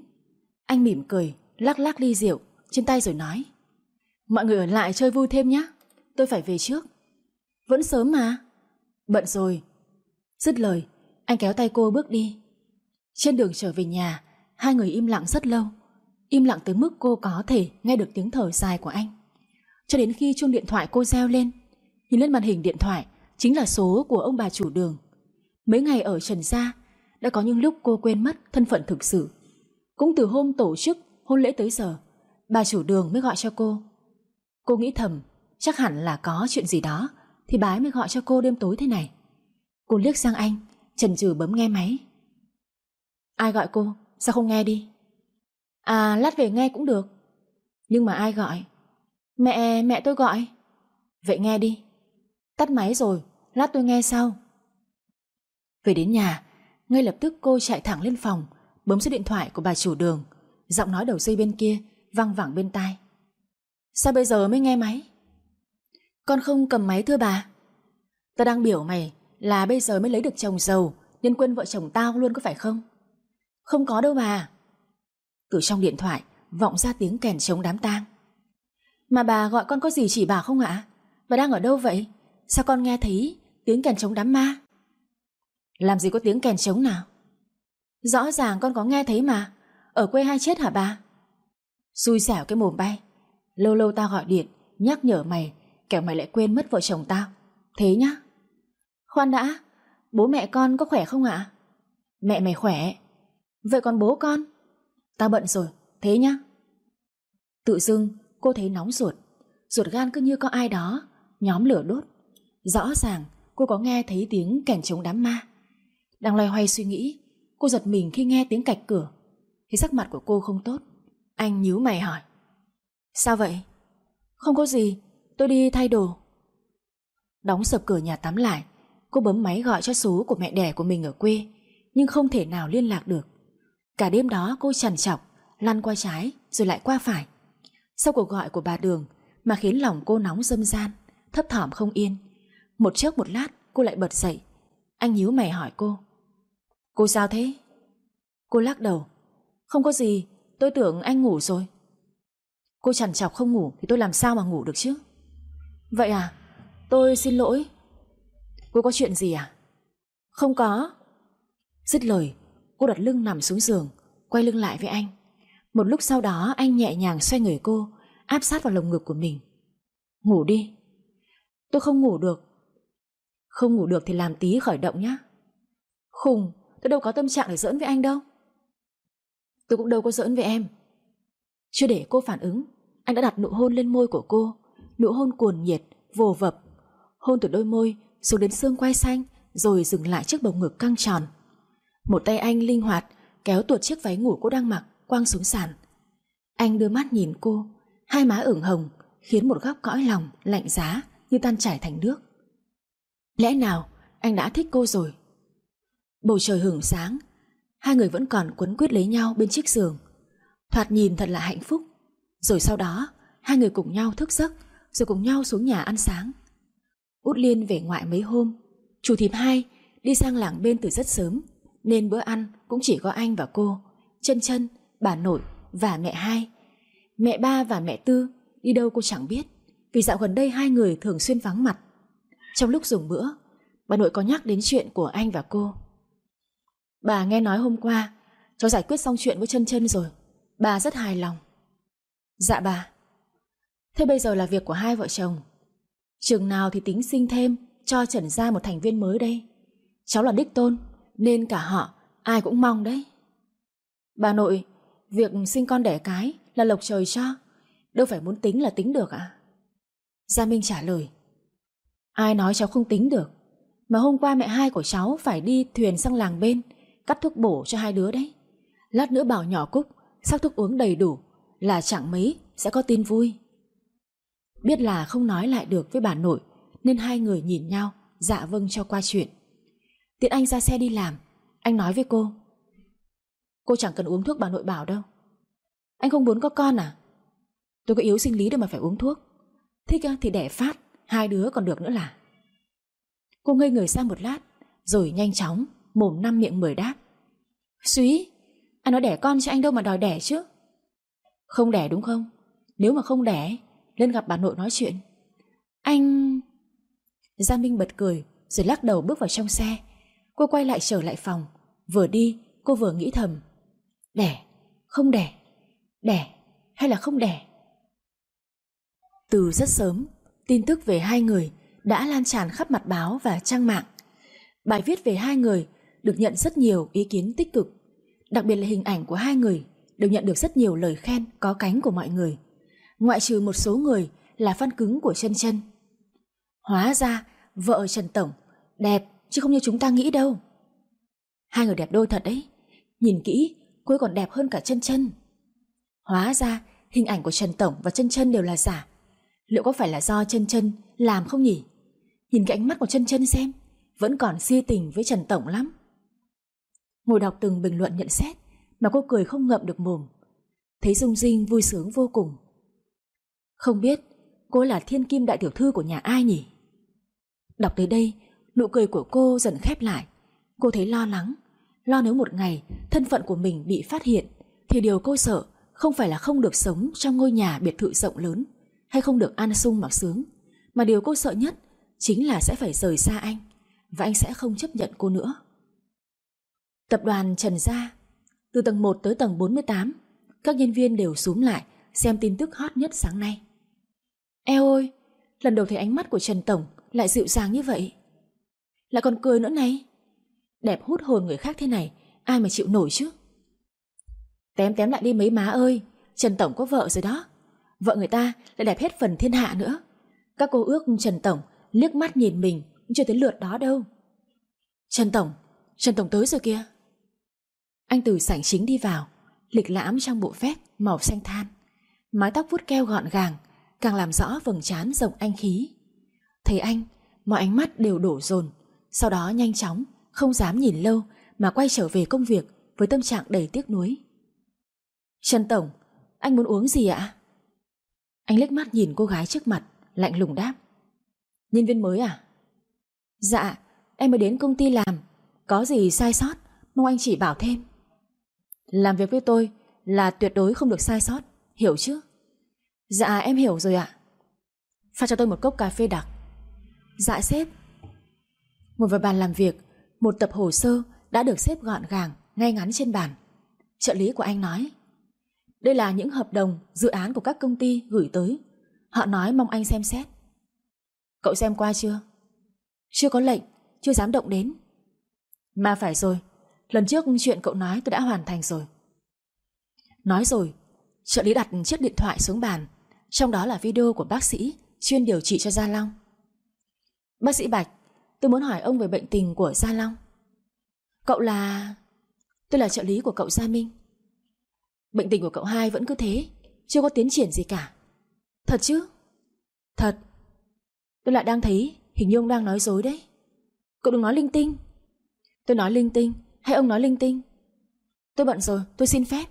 Anh mỉm cười, lắc lắc ly rượu trên tay rồi nói. Mọi người ở lại chơi vui thêm nhé. Tôi phải về trước. Vẫn sớm mà. Bận rồi. Dứt lời, anh kéo tay cô bước đi. Trên đường trở về nhà, hai người im lặng rất lâu. Im lặng tới mức cô có thể nghe được tiếng thở dài của anh. Cho đến khi chuông điện thoại cô reo lên, nhìn lên màn hình điện thoại chính là số của ông bà chủ đường. Mấy ngày ở Trần Gia, đã có những lúc cô quên mất thân phận thực sự. Cũng từ hôm tổ chức hôn lễ tới giờ, bà chủ đường mới gọi cho cô. Cô nghĩ thầm, chắc hẳn là có chuyện gì đó, thì bái mới gọi cho cô đêm tối thế này. Cô liếc sang anh, chần chừ bấm nghe máy. Ai gọi cô, sao không nghe đi? À, lát về nghe cũng được. Nhưng mà ai gọi? Mẹ, mẹ tôi gọi. Vậy nghe đi. Tắt máy rồi, lát tôi nghe sau. Về đến nhà, ngay lập tức cô chạy thẳng lên phòng, bấm số điện thoại của bà chủ đường. Giọng nói đầu dây bên kia, văng vẳng bên tai. Sao bây giờ mới nghe máy? Con không cầm máy thưa bà. Ta đang biểu mày là bây giờ mới lấy được chồng giàu, nên quên vợ chồng tao luôn có phải không? Không có đâu bà. Từ trong điện thoại, vọng ra tiếng kèn trống đám tang. Mà bà gọi con có gì chỉ bảo không ạ? Bà đang ở đâu vậy? Sao con nghe thấy tiếng kèn trống đám ma? Làm gì có tiếng kèn trống nào? Rõ ràng con có nghe thấy mà. Ở quê hai chết hả bà? Xui xẻo cái mồm bay. Lâu lâu tao gọi điện, nhắc nhở mày, kẻo mày lại quên mất vợ chồng tao. Thế nhá. Khoan đã, bố mẹ con có khỏe không ạ? Mẹ mày khỏe. Vậy còn bố con? Tao bận rồi, thế nhá. Tự dưng cô thấy nóng ruột, ruột gan cứ như có ai đó nhóm lửa đốt. Rõ ràng cô có nghe thấy tiếng kèn chống đám ma. Đang loay hoay suy nghĩ, cô giật mình khi nghe tiếng cạch cửa. Thì sắc mặt của cô không tốt. Anh nhíu mày hỏi. Sao vậy? Không có gì, tôi đi thay đồ. Đóng sập cửa nhà tắm lại, cô bấm máy gọi cho số của mẹ đẻ của mình ở quê, nhưng không thể nào liên lạc được. Cả đêm đó cô trằn trọc, lăn qua trái rồi lại qua phải. Sau cuộc gọi của bà Đường mà khiến lòng cô nóng dâm gian, thấp thỏm không yên. Một chốc một lát cô lại bật dậy. Anh nhíu mày hỏi cô. Cô sao thế? Cô lắc đầu. Không có gì, tôi tưởng anh ngủ rồi. Cô chằn chọc không ngủ thì tôi làm sao mà ngủ được chứ? Vậy à? Tôi xin lỗi. Cô có chuyện gì à? Không có. Dứt lời, cô đặt lưng nằm xuống giường, quay lưng lại với anh. Một lúc sau đó anh nhẹ nhàng xoay người cô, áp sát vào lồng ngực của mình. Ngủ đi. Tôi không ngủ được. Không ngủ được thì làm tí khởi động nhé. Khùng, tôi đâu có tâm trạng để giỡn với anh đâu. Tôi cũng đâu có giỡn với em. Chưa để cô phản ứng, anh đã đặt nụ hôn lên môi của cô, nụ hôn cuồn nhiệt, vồ vập. Hôn từ đôi môi xuống đến xương quai xanh, rồi dừng lại trước bầu ngực căng tròn. Một tay anh linh hoạt kéo tuột chiếc váy ngủ cô đang mặc quăng xuống sàn. Anh đưa mắt nhìn cô, hai má ửng hồng khiến một góc cõi lòng lạnh giá như tan chảy thành nước. Lẽ nào anh đã thích cô rồi? Bầu trời hưởng sáng, hai người vẫn còn quấn quýt lấy nhau bên chiếc giường. Thoạt nhìn thật là hạnh phúc. Rồi sau đó, hai người cùng nhau thức giấc, rồi cùng nhau xuống nhà ăn sáng. Út Liên về ngoại mấy hôm, chủ thịp hai đi sang làng bên từ rất sớm, nên bữa ăn cũng chỉ có anh và cô, chân chân, bà nội và mẹ hai. Mẹ ba và mẹ tư đi đâu cô chẳng biết, vì dạo gần đây hai người thường xuyên vắng mặt. Trong lúc dùng bữa, bà nội có nhắc đến chuyện của anh và cô. Bà nghe nói hôm qua, cháu giải quyết xong chuyện với chân chân rồi. Bà rất hài lòng. Dạ bà. Thế bây giờ là việc của hai vợ chồng. Chừng nào thì tính sinh thêm cho Trần ra một thành viên mới đây. Cháu là đích tôn, nên cả họ ai cũng mong đấy. Bà nội, việc sinh con đẻ cái là lộc trời cho. Đâu phải muốn tính là tính được à Gia Minh trả lời. Ai nói cháu không tính được Mà hôm qua mẹ hai của cháu phải đi thuyền sang làng bên Cắt thuốc bổ cho hai đứa đấy. Lát nữa bảo nhỏ Cúc Sắc thuốc uống đầy đủ Là chẳng mấy sẽ có tin vui. Biết là không nói lại được với bà nội, Nên hai người nhìn nhau Dạ vâng cho qua chuyện. Tiện anh ra xe đi làm. Anh nói với cô. Cô chẳng cần uống thuốc bà nội bảo đâu. Anh không muốn có con à? Tôi có yếu sinh lý đâu mà phải uống thuốc. Thích thì đẻ phát, Hai đứa còn được nữa là. Cô ngây người sang một lát, Rồi nhanh chóng mồm năm miệng mười đáp. Suý, Anh nói đẻ con cho anh đâu mà đòi đẻ chứ? Không đẻ đúng không? Nếu mà không đẻ lên gặp bà nội nói chuyện. Anh Gia Minh bật cười Rồi lắc đầu bước vào trong xe. Cô quay lại trở lại phòng. Vừa đi cô vừa nghĩ thầm. Đẻ, không đẻ. Đẻ hay là không đẻ? Từ rất sớm Tin tức về hai người Đã lan tràn khắp mặt báo và trang mạng. Bài viết về hai người Được nhận rất nhiều ý kiến tích cực. Đặc biệt là hình ảnh của hai người Đều nhận được rất nhiều lời khen Có cánh của mọi người. Ngoại trừ một số người là fan cứng của chân chân. Hóa ra, Vợ Trần Tổng Đẹp chứ không như chúng ta nghĩ đâu. Hai người đẹp đôi thật đấy. Nhìn kỹ, cô còn đẹp hơn cả chân chân. Hóa ra, hình ảnh của Trần Tổng và chân chân đều là giả. Liệu có phải là do chân chân làm không nhỉ? Nhìn cái ánh mắt của chân chân xem, Vẫn còn si tình với Trần Tổng lắm. Ngồi đọc từng bình luận nhận xét Mà cô cười không ngậm được mồm. Thấy Dung Dinh vui sướng vô cùng. Không biết Cô là thiên kim đại tiểu thư của nhà ai nhỉ? Đọc tới đây, Nụ cười của cô dần khép lại. Cô thấy lo lắng, Lo nếu một ngày thân phận của mình bị phát hiện Thì điều cô sợ không phải là không được sống trong ngôi nhà biệt thự rộng lớn Hay không được an sung mặc sướng, Mà điều cô sợ nhất chính là sẽ phải rời xa anh Và anh sẽ không chấp nhận cô nữa. Tập đoàn Trần Gia, Từ tầng 1 tới tầng 48 Các nhân viên đều xuống lại Xem tin tức hot nhất sáng nay. Eo ơi Lần đầu thấy ánh mắt của Trần Tổng Lại dịu dàng như vậy. Lại còn cười nữa này. Đẹp hút hồn người khác thế này, Ai mà chịu nổi chứ? Tém tém lại đi mấy má ơi, Trần Tổng có vợ rồi đó. Vợ người ta lại đẹp hết phần thiên hạ nữa. Các cô ước Trần Tổng liếc mắt nhìn mình, Chưa tới lượt đó đâu. Trần Tổng Trần Tổng tới rồi kia Anh từ sảnh chính đi vào, Lịch lãm trong bộ vest màu xanh than. Mái tóc vuốt keo gọn gàng Càng làm rõ vầng trán rộng anh khí. Thấy anh, Mọi ánh mắt đều đổ dồn, Sau đó nhanh chóng, Không dám nhìn lâu Mà quay trở về công việc Với tâm trạng đầy tiếc nuối. Trần Tổng, Anh muốn uống gì ạ? Anh liếc mắt nhìn cô gái trước mặt, Lạnh lùng đáp. Nhân viên mới à? Dạ em mới đến công ty làm, Có gì sai sót, Mong anh chỉ bảo thêm. Làm việc với tôi là tuyệt đối không được sai sót, Hiểu chứ? Dạ em hiểu rồi ạ. Pha cho tôi một cốc cà phê đặc. Dạ sếp. Ngồi vào bàn làm việc Một tập hồ sơ đã được xếp gọn gàng Ngay ngắn trên bàn. Trợ lý của anh nói Đây là những hợp đồng, dự án của các công ty gửi tới. Họ nói mong anh xem xét. Cậu xem qua chưa? Chưa có lệnh, chưa dám động đến. Mà phải rồi Lần trước chuyện cậu nói tôi đã hoàn thành rồi. Nói rồi. Trợ lý đặt chiếc điện thoại xuống bàn. Trong đó là video của bác sĩ Chuyên điều trị cho Gia Long. Bác sĩ Bạch, Tôi muốn hỏi ông về bệnh tình của Gia Long. Cậu là... Tôi là trợ lý của cậu Gia Minh. Bệnh tình của cậu hai vẫn cứ thế, Chưa có tiến triển gì cả. Thật chứ? Thật. Tôi lại đang thấy hình như ông đang nói dối đấy. Cậu đừng nói linh tinh. Tôi nói linh tinh, hay ông nói linh tinh? Tôi bận rồi, tôi xin phép.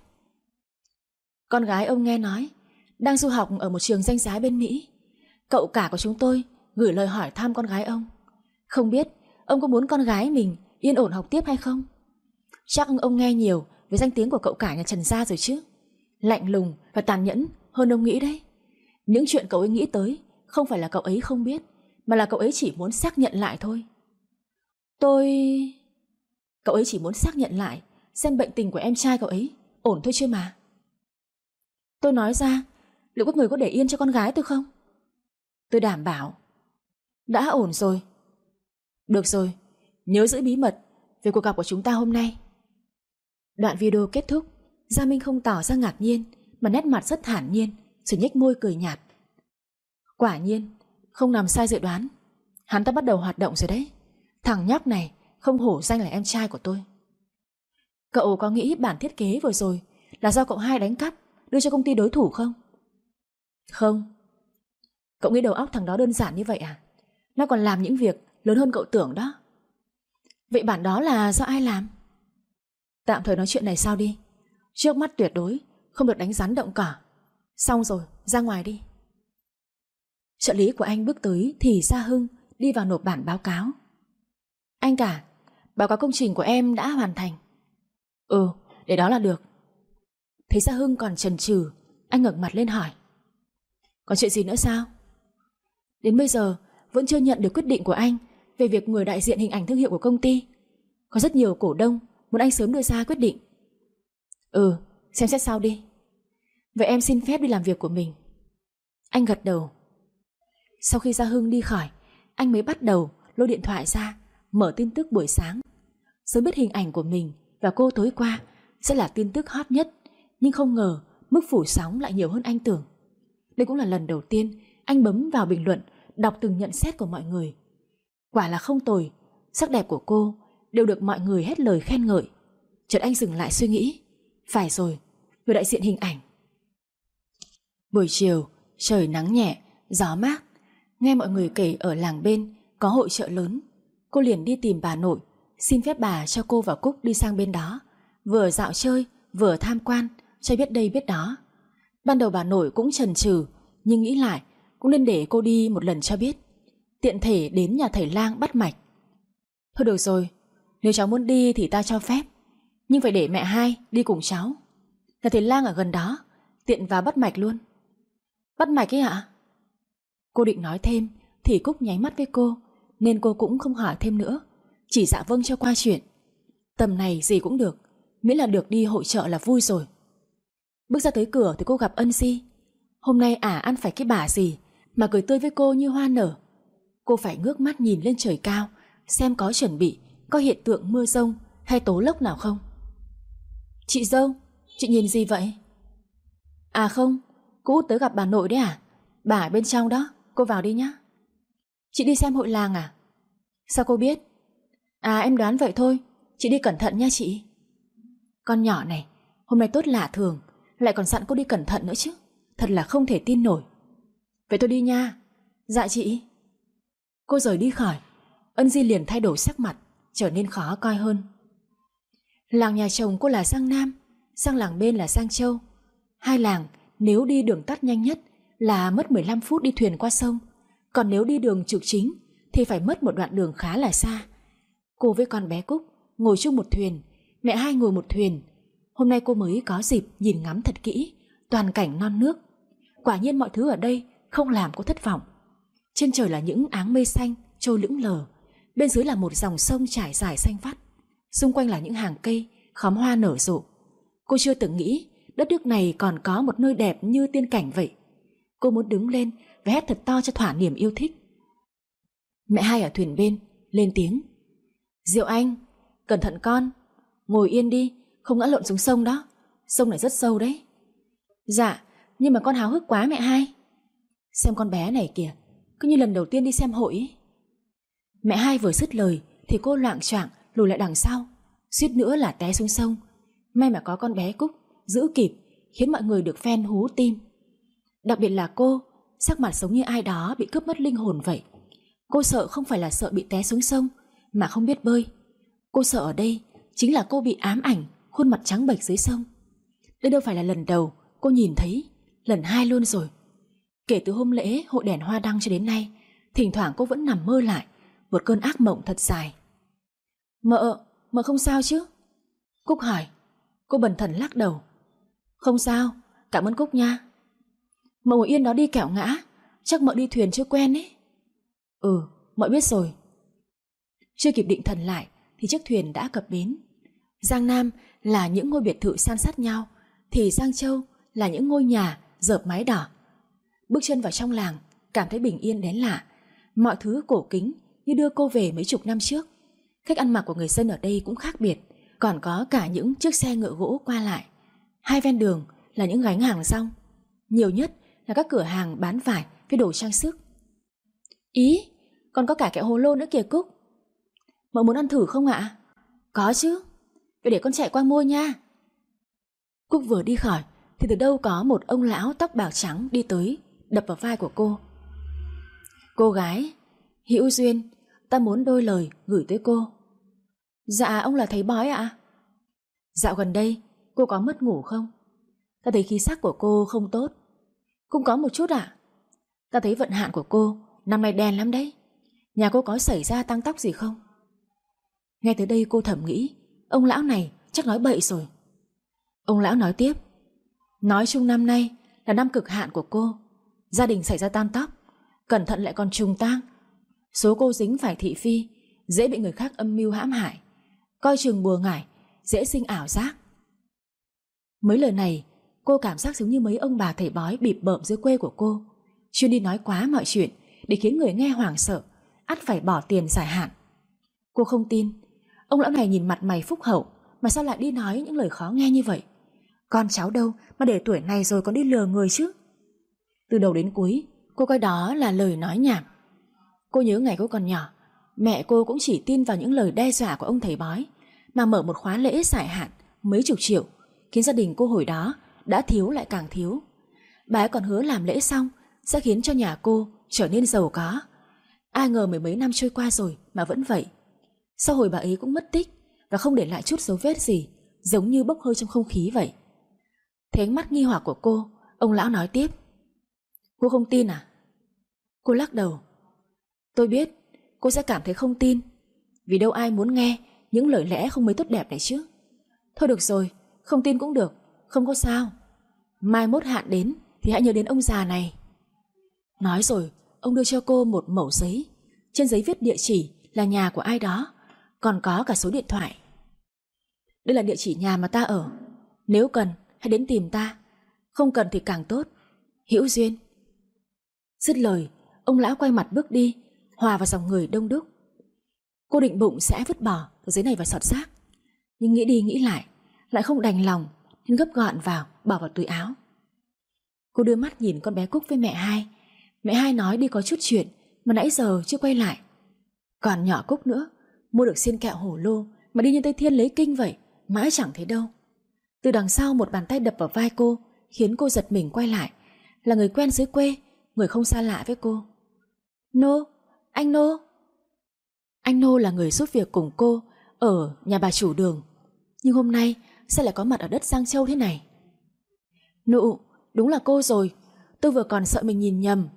Con gái ông nghe nói đang du học ở một trường danh giá bên Mỹ. Cậu cả của chúng tôi Gửi lời hỏi thăm con gái ông. Không biết ông có muốn con gái mình Yên ổn học tiếp hay không? Chắc ông nghe nhiều về danh tiếng của cậu cả nhà Trần Gia rồi chứ. Lạnh lùng và tàn nhẫn hơn ông nghĩ đấy. Những chuyện cậu ấy nghĩ tới Không phải là cậu ấy không biết, Mà là cậu ấy chỉ muốn xác nhận lại thôi. Tôi... Cậu ấy chỉ muốn xác nhận lại Xem bệnh tình của em trai cậu ấy Ổn thôi chưa mà. Tôi nói ra Liệu các người có để yên cho con gái tôi không? Tôi đảm bảo. Đã ổn rồi. Được rồi, Nhớ giữ bí mật về cuộc gặp của chúng ta hôm nay. Đoạn video kết thúc. Gia Minh không tỏ ra ngạc nhiên, Mà nét mặt rất thản nhiên Rồi nhếch môi cười nhạt. Quả nhiên, Không nằm sai dự đoán. Hắn ta bắt đầu hoạt động rồi đấy. Thằng nhóc này không hổ danh là em trai của tôi. Cậu có nghĩ bản thiết kế vừa rồi Là do cậu hai đánh cắp, Đưa cho công ty đối thủ không? Không. Cậu nghĩ đầu óc thằng đó đơn giản như vậy à? Nó còn làm những việc lớn hơn cậu tưởng đó. Vậy bản đó là do ai làm? Tạm thời nói chuyện này sao đi. Trước mắt tuyệt đối Không được đánh rắn động cỏ. Xong rồi, ra ngoài đi. Trợ lý của anh bước tới Thì Sa Hưng đi vào nộp bản báo cáo. Anh cả, Báo cáo công trình của em đã hoàn thành. Ừ để đó là được. Thấy Gia Hưng còn chần chừ, Anh ngẩng mặt lên hỏi. Còn chuyện gì nữa sao? Đến bây giờ, vẫn chưa nhận được quyết định của anh Về việc người đại diện hình ảnh thương hiệu của công ty. Có rất nhiều cổ đông Muốn anh sớm đưa ra quyết định. Ừ xem xét sau đi. Vậy em xin phép đi làm việc của mình. Anh gật đầu. Sau khi Gia Hưng đi khỏi, Anh mới bắt đầu lôi điện thoại ra, Mở tin tức buổi sáng. Sớm biết hình ảnh của mình và cô tối qua Sẽ là tin tức hot nhất, Nhưng không ngờ mức phủ sóng lại nhiều hơn anh tưởng. Đây cũng là lần đầu tiên Anh bấm vào bình luận Đọc từng nhận xét của mọi người. Quả là không tồi Sắc đẹp của cô đều được mọi người hết lời khen ngợi. Chợt anh dừng lại suy nghĩ Phải rồi, người đại diện hình ảnh. Buổi chiều Trời nắng nhẹ, gió mát Nghe mọi người kể ở làng bên Có hội chợ lớn. Cô liền đi tìm bà nội Xin phép bà cho cô và Cúc đi sang bên đó Vừa dạo chơi Vừa tham quan Cho biết đây biết đó. Ban đầu bà nội cũng chần chừ, Nhưng nghĩ lại, Cũng nên để cô đi một lần cho biết. Tiện thể đến nhà thầy lang bắt mạch. Thôi được rồi, Nếu cháu muốn đi thì ta cho phép. Nhưng phải để mẹ hai đi cùng cháu. Nhà thầy lang ở gần đó, Tiện vào bắt mạch luôn. Bắt mạch ấy ạ Cô định nói thêm Thì Cúc nháy mắt với cô, Nên cô cũng không hỏi thêm nữa. Chỉ dạ vâng cho qua chuyện. Tầm này gì cũng được, Miễn là được đi hội trợ là vui rồi. Bước ra tới cửa thì cô gặp ân si. Hôm nay ả ăn phải cái bả gì Mà cười tươi với cô như hoa nở. Cô phải ngước mắt nhìn lên trời cao, Xem có chuẩn bị, Có hiện tượng mưa rông hay tố lốc nào không. Chị dâu, Chị nhìn gì vậy? À không, Cô út tới gặp bà nội đấy à? Bà ở bên trong đó, Cô vào đi nhá. Chị đi xem hội làng à? Sao cô biết? À em đoán vậy thôi, Chị đi cẩn thận nha chị. Con nhỏ này, Hôm nay tốt lạ thường lại còn dặn cô đi cẩn thận nữa chứ. Thật là không thể tin nổi. Vậy tôi đi nha. Dạ chị. Cô rời đi khỏi. Ân Di liền thay đổi sắc mặt, Trở nên khó coi hơn. Làng nhà chồng cô là Giang Nam Sang làng bên là Giang Châu. Hai làng, nếu đi đường tắt nhanh nhất Là mất 15 phút đi thuyền qua sông. Còn nếu đi đường trực chính Thì phải mất một đoạn đường khá là xa. Cô với con bé Cúc Ngồi chung một thuyền, Mẹ hai ngồi một thuyền Hôm nay cô mới có dịp nhìn ngắm thật kỹ, Toàn cảnh non nước. Quả nhiên mọi thứ ở đây không làm cô thất vọng. Trên trời là những áng mây xanh, Trôi lững lờ. Bên dưới là một dòng sông trải dài xanh vắt. Xung quanh là những hàng cây, Khóm hoa nở rộ. Cô chưa từng nghĩ đất nước này còn có một nơi đẹp như tiên cảnh vậy. Cô muốn đứng lên và hét thật to cho thỏa niềm yêu thích. Mẹ hai ở thuyền bên, Lên tiếng. Diệu Anh, Cẩn thận con, Ngồi yên đi không ngã lộn xuống sông đó. Sông này rất sâu đấy. Dạ Nhưng mà con háo hức quá mẹ hai. Xem con bé này kìa, Cứ như lần đầu tiên đi xem hội ấy. Mẹ hai vừa dứt lời Thì cô loạn choạng lùi lại đằng sau. Suýt nữa là té xuống sông. May mà có con bé Cúc Giữ kịp, Khiến mọi người được phen hú tim. Đặc biệt là cô, Sắc mặt giống như ai đó bị cướp mất linh hồn vậy. Cô sợ không phải là sợ bị té xuống sông, Mà không biết bơi. Cô sợ ở đây Chính là cô bị ám ảnh. Khuôn mặt trắng bệch dưới sông. Đây đâu phải là lần đầu cô nhìn thấy Lần hai luôn rồi. Kể từ hôm lễ hội đèn hoa đăng cho đến nay Thỉnh thoảng cô vẫn nằm mơ lại Một cơn ác mộng thật dài. Mợ, mợ không sao chứ? Cúc hỏi. Cô bần thần lắc đầu. Không sao, cảm ơn Cúc nha. Mợ ngồi yên đó đi kẻo ngã Chắc mợ đi thuyền chưa quen ấy. Ừ, mợ biết rồi. Chưa kịp định thần lại Thì chiếc thuyền đã cập bến. Giang Nam là những ngôi biệt thự san sát nhau Thì Giang Châu là những ngôi nhà dợp mái đỏ. Bước chân vào trong làng Cảm thấy bình yên đến lạ. Mọi thứ cổ kính như đưa cô về mấy chục năm trước. Cách ăn mặc của người dân ở đây cũng khác biệt Còn có cả những chiếc xe ngựa gỗ qua lại. Hai ven đường là những gánh hàng rong Nhiều nhất là các cửa hàng bán vải với đồ trang sức. Ý, còn có cả kẹo hồ lô nữa kìa Cúc. Mợ muốn ăn thử không ạ? Có chứ để con chạy qua mua nha. Cúc vừa đi khỏi, Thì từ đâu có một ông lão tóc bạc trắng đi tới, Đập vào vai của cô. Cô gái, Hữu Duyên, Ta muốn đôi lời gửi tới cô. Dạ ông là thầy bói ạ. Dạo gần đây, cô có mất ngủ không? Ta thấy khí sắc của cô không tốt. Cũng có một chút ạ. Ta thấy vận hạn của cô, Năm nay đen lắm đấy. Nhà cô có xảy ra tăng tóc gì không? Nghe tới đây cô thầm nghĩ Ông lão này chắc nói bậy rồi. Ông lão nói tiếp, Nói chung năm nay là năm cực hạn của cô. Gia đình xảy ra tan tóc, Cẩn thận lại còn trùng tang. Số cô dính phải thị phi, Dễ bị người khác âm mưu hãm hại. Coi chừng bùa ngải, Dễ sinh ảo giác. Mấy lời này, cô cảm giác giống như mấy ông bà thầy bói bịp bợm dưới quê của cô. Chuyên đi nói quá mọi chuyện Để khiến người nghe hoảng sợ, ắt phải bỏ tiền giải hạn. Cô không tin Ông lão này nhìn mặt mày phúc hậu, Mà sao lại đi nói những lời khó nghe như vậy? Con cháu đâu mà để tuổi này rồi còn đi lừa người chứ? Từ đầu đến cuối, Cô coi đó là lời nói nhảm. Cô nhớ ngày cô còn nhỏ, Mẹ cô cũng chỉ tin vào những lời đe dọa của ông thầy bói, Mà mở một khóa lễ giải hạn Mấy chục triệu, Khiến gia đình cô hồi đó đã thiếu lại càng thiếu. Bà ấy còn hứa làm lễ xong Sẽ khiến cho nhà cô trở nên giàu có. Ai ngờ mười mấy năm trôi qua rồi Mà vẫn vậy. Sau hồi bà ấy cũng mất tích Và không để lại chút dấu vết gì Giống như bốc hơi trong không khí vậy. Thấy ánh mắt nghi hoặc của cô Ông lão nói tiếp. Cô không tin à? Cô lắc đầu. Tôi biết cô sẽ cảm thấy không tin. Vì đâu ai muốn nghe Những lời lẽ không mấy tốt đẹp này chứ? Thôi được rồi, không tin cũng được Không có sao. Mai mốt hạn đến thì hãy nhớ đến ông già này. Nói rồi Ông đưa cho cô một mẩu giấy. Trên giấy viết địa chỉ là nhà của ai đó. Còn có cả số điện thoại. Đây là địa chỉ nhà mà ta ở. Nếu cần, hãy đến tìm ta. Không cần thì càng tốt. Hữu duyên. Dứt lời, Ông lão quay mặt bước đi, Hòa vào dòng người đông đúc. Cô định bụng sẽ vứt bỏ tờ giấy này vào sọt rác Nhưng nghĩ đi nghĩ lại Lại không đành lòng, Nên gấp gọn vào, bỏ vào túi áo. Cô đưa mắt nhìn con bé Cúc với mẹ hai. Mẹ hai nói đi có chút chuyện Mà nãy giờ chưa quay lại. Còn nhỏ Cúc nữa Mua được xiên kẹo hổ lô Mà đi như Tây Thiên lấy kinh vậy Mãi chẳng thấy đâu. Từ đằng sau một bàn tay đập vào vai cô Khiến cô giật mình quay lại. Là người quen dưới quê Người không xa lạ với cô. Nô, anh Nô. Anh Nô là người giúp việc cùng cô Ở nhà bà chủ đường. Nhưng hôm nay sao lại có mặt ở đất Giang Châu thế này? Nụ, đúng là cô rồi. Tôi vừa còn sợ mình nhìn nhầm.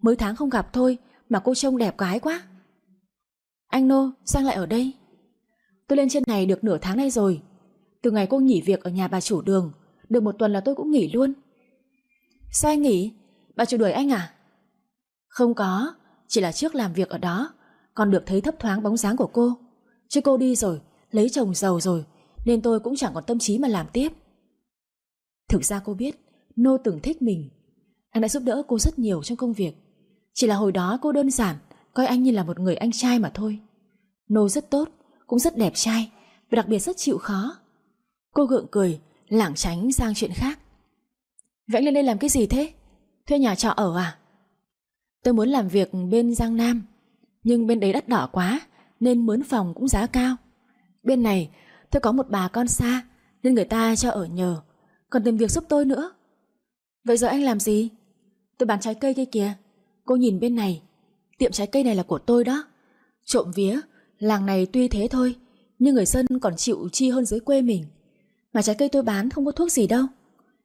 Mới tháng không gặp thôi Mà cô trông đẹp gái quá. Anh Nô sao lại ở đây. Tôi lên trên này được nửa tháng nay rồi. Từ ngày cô nghỉ việc ở nhà bà chủ đường, Được một tuần là tôi cũng nghỉ luôn. Sao anh nghỉ? Bà chủ đuổi anh à? Không có, Chỉ là trước làm việc ở đó, Còn được thấy thấp thoáng bóng dáng của cô. Chứ cô đi rồi, Lấy chồng giàu rồi, Nên tôi cũng chẳng còn tâm trí mà làm tiếp. Thực ra cô biết, Nô từng thích mình. Anh đã giúp đỡ cô rất nhiều trong công việc. Chỉ là hồi đó cô đơn giản Coi anh như là một người anh trai mà thôi. Nô rất tốt, Cũng rất đẹp trai, Và đặc biệt rất chịu khó. Cô gượng cười, Lảng tránh sang chuyện khác. Vậy lên đây làm cái gì thế? Thuê nhà trọ ở à? Tôi muốn làm việc bên Giang Nam, Nhưng bên đấy đắt đỏ quá, Nên mướn phòng cũng giá cao. Bên này, tôi có một bà con xa, Nên người ta cho ở nhờ, Còn tìm việc giúp tôi nữa. Vậy giờ anh làm gì? Tôi bán trái cây kia kìa. Cô nhìn bên này Tiệm trái cây này là của tôi đó. Trộm vía, Làng này tuy thế thôi, Nhưng người dân còn chịu chi hơn dưới quê mình. Mà trái cây tôi bán không có thuốc gì đâu.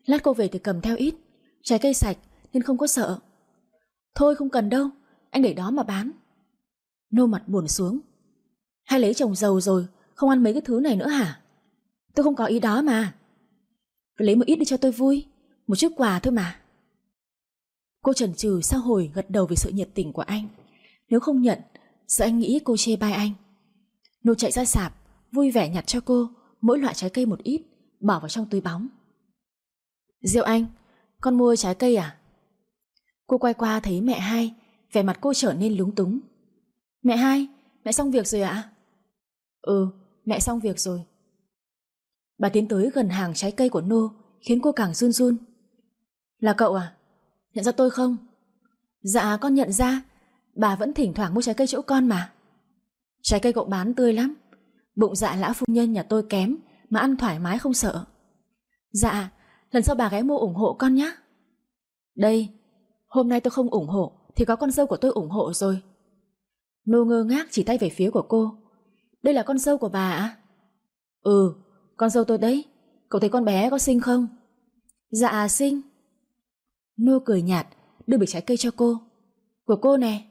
Lát cô về thì cầm theo ít. Trái cây sạch nên không có sợ. Thôi không cần đâu, Anh để đó mà bán. Nô mặt buồn xuống. Hay lấy chồng giàu rồi, Không ăn mấy cái thứ này nữa hả? Tôi không có ý đó mà. Cứ lấy một ít đi cho tôi vui, Một chút quà thôi mà. Cô chần chừ sau hồi gật đầu vì sự nhiệt tình của anh. Nếu không nhận Sợ anh nghĩ cô chê bai anh. Nô chạy ra sạp Vui vẻ nhặt cho cô Mỗi loại trái cây một ít Bỏ vào trong túi bóng. Diệu anh Con mua trái cây à? Cô quay qua thấy mẹ hai Vẻ mặt cô trở nên lúng túng. Mẹ hai Mẹ xong việc rồi ạ? Ừ mẹ xong việc rồi. Bà tiến tới gần hàng trái cây của Nô khiến cô càng run run. Là cậu à? Nhận ra tôi không? Dạ con nhận ra, bà vẫn thỉnh thoảng mua trái cây chỗ con mà. Trái cây cậu bán tươi lắm, bụng dạ lão phu nhân nhà tôi kém mà ăn thoải mái không sợ. Dạ, lần sau bà ghé mua ủng hộ con nhé. Đây, hôm nay tôi không ủng hộ thì có con dâu của tôi ủng hộ rồi. Nô ngơ ngác chỉ tay về phía của cô. Đây là con dâu của bà à? Ừ, con dâu tôi đấy. Cậu thấy con bé có xinh không? Dạ xinh. Nô cười nhạt, đưa bịch trái cây cho cô. Của cô nè.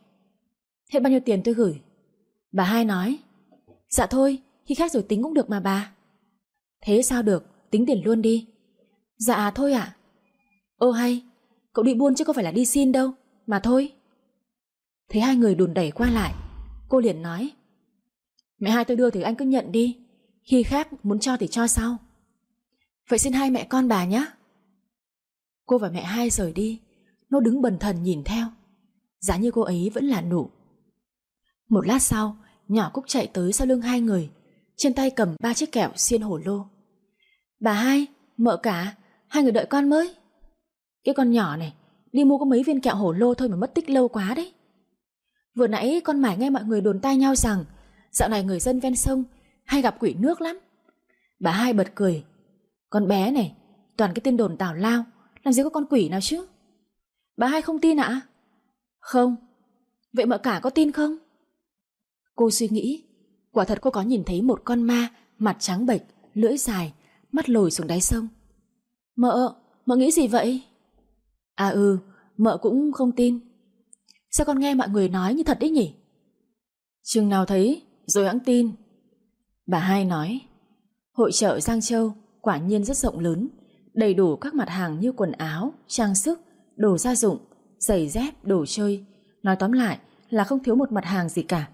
Hết bao nhiêu tiền tôi gửi? Bà hai nói. Dạ thôi, khi khác rồi tính cũng được mà bà. Thế sao được, tính tiền luôn đi. Dạ thôi ạ. À? Ô hay, cậu đi buôn chứ không phải là đi xin đâu, mà thôi. Thấy hai người đùn đẩy qua lại, cô liền nói. Mẹ hai tôi đưa thì anh cứ nhận đi, khi khác muốn cho thì cho sau. Vậy xin hai mẹ con bà nhé. Cô và mẹ hai rời đi, nó đứng bần thần nhìn theo. Giá như cô ấy vẫn là nụ. Một lát sau, nhỏ Cúc chạy tới sau lưng hai người, trên tay cầm ba chiếc kẹo xiên hổ lô. Bà hai, mợ cả, hai người đợi con mới. Cái con nhỏ này, đi mua có mấy viên kẹo hổ lô thôi mà mất tích lâu quá đấy. Vừa nãy con mải nghe mọi người đồn tai nhau rằng dạo này người dân ven sông hay gặp quỷ nước lắm. Bà hai bật cười. Con bé này, toàn cái tên đồn tào lao, làm gì có con quỷ nào chứ? Bà hai không tin ạ? Không. Vậy mợ cả có tin không? Cô suy nghĩ, quả thật cô có nhìn thấy một con ma, mặt trắng bệch, lưỡi dài, mắt lồi xuống đáy sông. Mợ, mợ nghĩ gì vậy? À ừ, mợ cũng không tin. Sao con nghe mọi người nói như thật đấy nhỉ? Chừng nào thấy, rồi hãng tin. Bà hai nói, hội chợ Giang Châu quả nhiên rất rộng lớn, đầy đủ các mặt hàng như quần áo, trang sức, đồ gia dụng, giày dép, đồ chơi. Nói tóm lại là không thiếu một mặt hàng gì cả.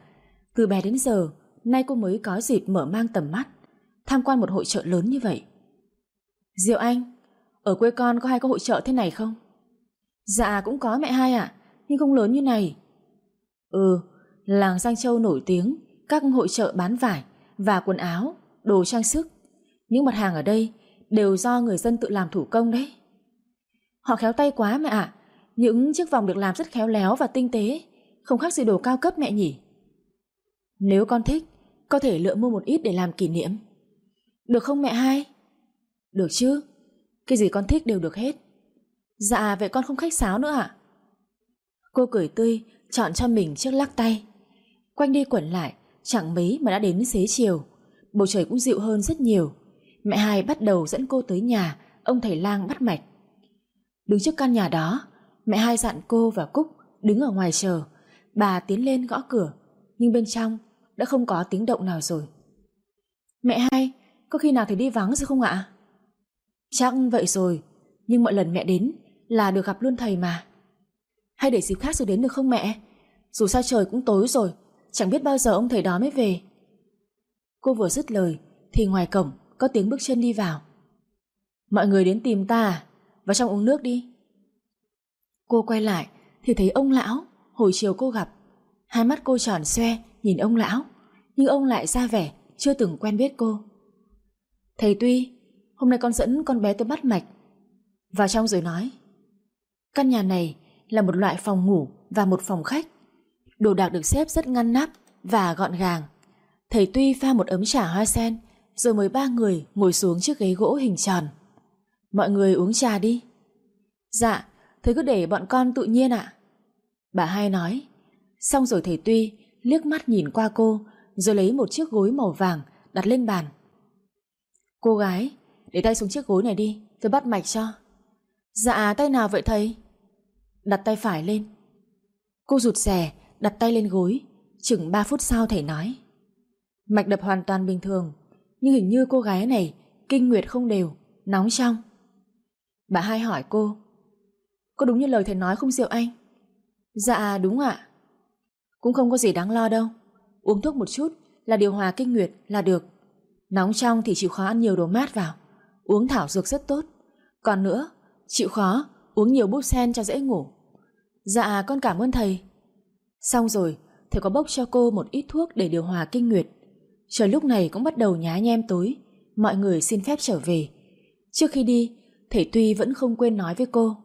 Từ bé đến giờ, nay cô mới có dịp mở mang tầm mắt, tham quan một hội chợ lớn như vậy. Diệu Anh, ở quê con có hai có hội chợ thế này không? Dạ cũng có mẹ hai ạ, nhưng không lớn như này. Ừ, làng Giang Châu nổi tiếng, các hội chợ bán vải và quần áo, đồ trang sức. Những mặt hàng ở đây đều do người dân tự làm thủ công đấy. Họ khéo tay quá mẹ ạ, những chiếc vòng được làm rất khéo léo và tinh tế, không khác gì đồ cao cấp mẹ nhỉ. Nếu con thích, có thể lựa mua một ít để làm kỷ niệm. Được không mẹ hai? Được chứ, cái gì con thích đều được hết. Dạ vậy con không khách sáo nữa ạ. Cô cười tươi, chọn cho mình chiếc lắc tay. Quanh đi quẩn lại, chẳng mấy mà đã đến xế chiều. Bầu trời cũng dịu hơn rất nhiều. Mẹ hai bắt đầu dẫn cô tới nhà, ông thầy lang bắt mạch. Đứng trước căn nhà đó, mẹ hai dặn cô và Cúc đứng ở ngoài chờ. Bà tiến lên gõ cửa, nhưng bên trong đã không có tiếng động nào rồi. Mẹ hai, có khi nào thầy đi vắng rồi không ạ? Chắc vậy rồi, nhưng mọi lần mẹ đến là được gặp luôn thầy mà. Hay để dịp khác rồi đến được không mẹ? Dù sao trời cũng tối rồi, chẳng biết bao giờ ông thầy đó mới về. Cô vừa dứt lời thì ngoài cổng có tiếng bước chân đi vào. Mọi người đến tìm ta à? Vào trong uống nước đi. Cô quay lại thì thấy ông lão hồi chiều cô gặp. Hai mắt cô tròn xoe nhìn ông lão, nhưng ông lại ra vẻ chưa từng quen biết cô. Thầy Tuy, hôm nay con dẫn con bé tới bắt mạch. Vào trong rồi nói. Căn nhà này là một loại phòng ngủ và một phòng khách. Đồ đạc được xếp rất ngăn nắp và gọn gàng. Thầy Tuy pha một ấm trà hoa sen rồi mời ba người ngồi xuống chiếc ghế gỗ hình tròn. Mọi người uống trà đi. Dạ, thầy cứ để bọn con tự nhiên ạ. Bà hai nói. Xong rồi thầy Tuy liếc mắt nhìn qua cô rồi lấy một chiếc gối màu vàng đặt lên bàn. Cô gái, để tay xuống chiếc gối này đi, tôi bắt mạch cho. Dạ, tay nào vậy thầy? Đặt tay phải lên. Cô rụt rè, đặt tay lên gối. Chừng 3 phút sau thầy nói. Mạch đập hoàn toàn bình thường, nhưng hình như cô gái này kinh nguyệt không đều, nóng trong. Bà hai hỏi cô. Có đúng như lời thầy nói không Diệu Anh? Dạ đúng ạ. Cũng không có gì đáng lo đâu. Uống thuốc một chút là điều hòa kinh nguyệt là được. Nóng trong thì chịu khó ăn nhiều đồ mát vào. Uống thảo dược rất tốt. Còn nữa, chịu khó uống nhiều búp sen cho dễ ngủ. Dạ con cảm ơn thầy. Xong rồi, thầy có bốc cho cô một ít thuốc để điều hòa kinh nguyệt. Trời lúc này cũng bắt đầu nhá nhem tối, mọi người xin phép trở về. Trước khi đi, thầy Tuy vẫn không quên nói với cô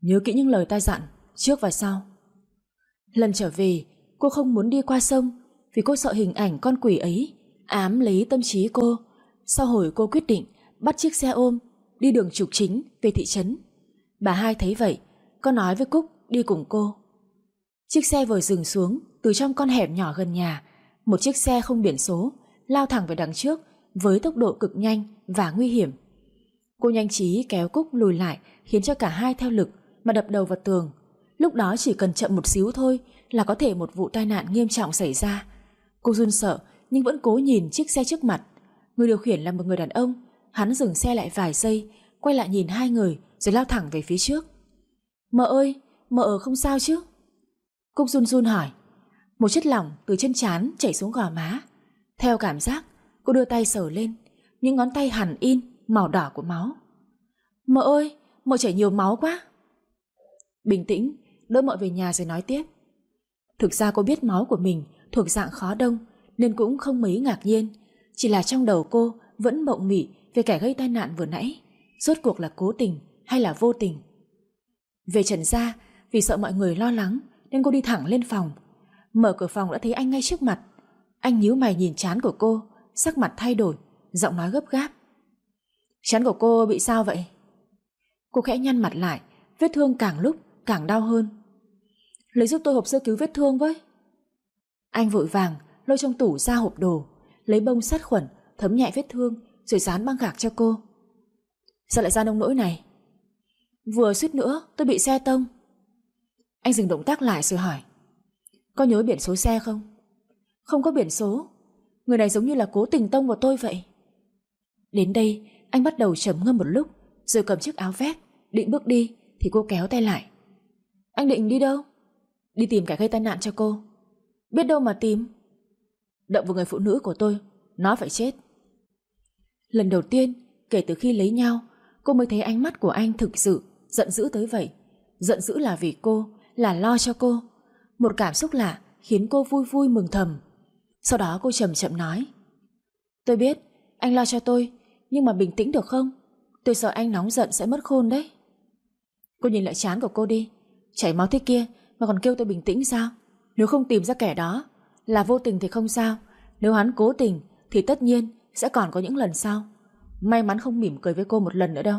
Nhớ kỹ những lời ta dặn Trước và sau Lần trở về, cô không muốn đi qua sông Vì cô sợ hình ảnh con quỷ ấy Ám lấy tâm trí cô. Sau hồi cô quyết định bắt chiếc xe ôm Đi đường trục chính về thị trấn, Bà hai thấy vậy, Có nói với Cúc đi cùng cô. Chiếc xe vừa dừng xuống, Từ trong con hẻm nhỏ gần nhà, Một chiếc xe không biển số Lao thẳng về đằng trước Với tốc độ cực nhanh và nguy hiểm. Cô nhanh trí kéo Cúc lùi lại, Khiến cho cả hai theo lực Mà đập đầu vào tường. Lúc đó chỉ cần chậm một xíu thôi Là có thể một vụ tai nạn nghiêm trọng xảy ra. Cô run sợ Nhưng vẫn cố nhìn chiếc xe trước mặt. Người điều khiển là một người đàn ông. Hắn dừng xe lại vài giây Quay lại nhìn hai người Rồi lao thẳng về phía trước. Mợ ơi, mợ không sao chứ? Cúc run run hỏi. Một chất lỏng từ chân chán chảy xuống gò má. Theo cảm giác Cô đưa tay sờ lên Những ngón tay hẳn in màu đỏ của máu. Mợ ơi, mợ chảy nhiều máu quá. Bình tĩnh Đỡ mọi về nhà rồi nói tiếp. Thực ra cô biết máu của mình Thuộc dạng khó đông, Nên cũng không mấy ngạc nhiên. Chỉ là trong đầu cô vẫn mộng mị Về kẻ gây tai nạn vừa nãy. Rốt cuộc là cố tình hay là vô tình? Về Trần Gia, Vì sợ mọi người lo lắng Nên cô đi thẳng lên phòng. Mở cửa phòng đã thấy anh ngay trước mặt. Anh nhíu mày nhìn chán của cô, Sắc mặt thay đổi, Giọng nói gấp gáp. Chán của cô bị sao vậy? Cô khẽ nhăn mặt lại, Vết thương càng lúc càng đau hơn. Lấy giúp tôi hộp sơ cứu vết thương với. Anh vội vàng, Lôi trong tủ ra hộp đồ, Lấy bông sát khuẩn, thấm nhẹ vết thương, Rồi dán băng gạc cho cô. Sao lại ra nông nỗi này? Vừa suýt nữa, tôi bị xe tông. Anh dừng động tác lại rồi hỏi, Có nhớ biển số xe không? Không có biển số. Người này giống như là cố tình tông vào tôi vậy. Đến đây, Anh bắt đầu trầm ngâm một lúc, Rồi cầm chiếc áo vest Định bước đi, Thì cô kéo tay lại. Anh định đi đâu? Đi tìm kẻ gây tai nạn cho cô. Biết đâu mà tìm. Động vào người phụ nữ của tôi Nó phải chết. Lần đầu tiên kể từ khi lấy nhau Cô mới thấy ánh mắt của anh thực sự Giận dữ tới vậy. Giận dữ là vì cô, là lo cho cô. Một cảm xúc lạ khiến cô vui vui mừng thầm. Sau đó cô chậm chậm nói Tôi biết Anh lo cho tôi Nhưng mà bình tĩnh được không? Tôi sợ anh nóng giận sẽ mất khôn đấy. Cô nhìn lại chán của cô đi. Chảy máu thế kia mà còn kêu tôi bình tĩnh sao? Nếu không tìm ra kẻ đó, Là vô tình thì không sao. Nếu hắn cố tình, thì tất nhiên sẽ còn có những lần sau. May mắn không mỉm cười với cô một lần nữa đâu.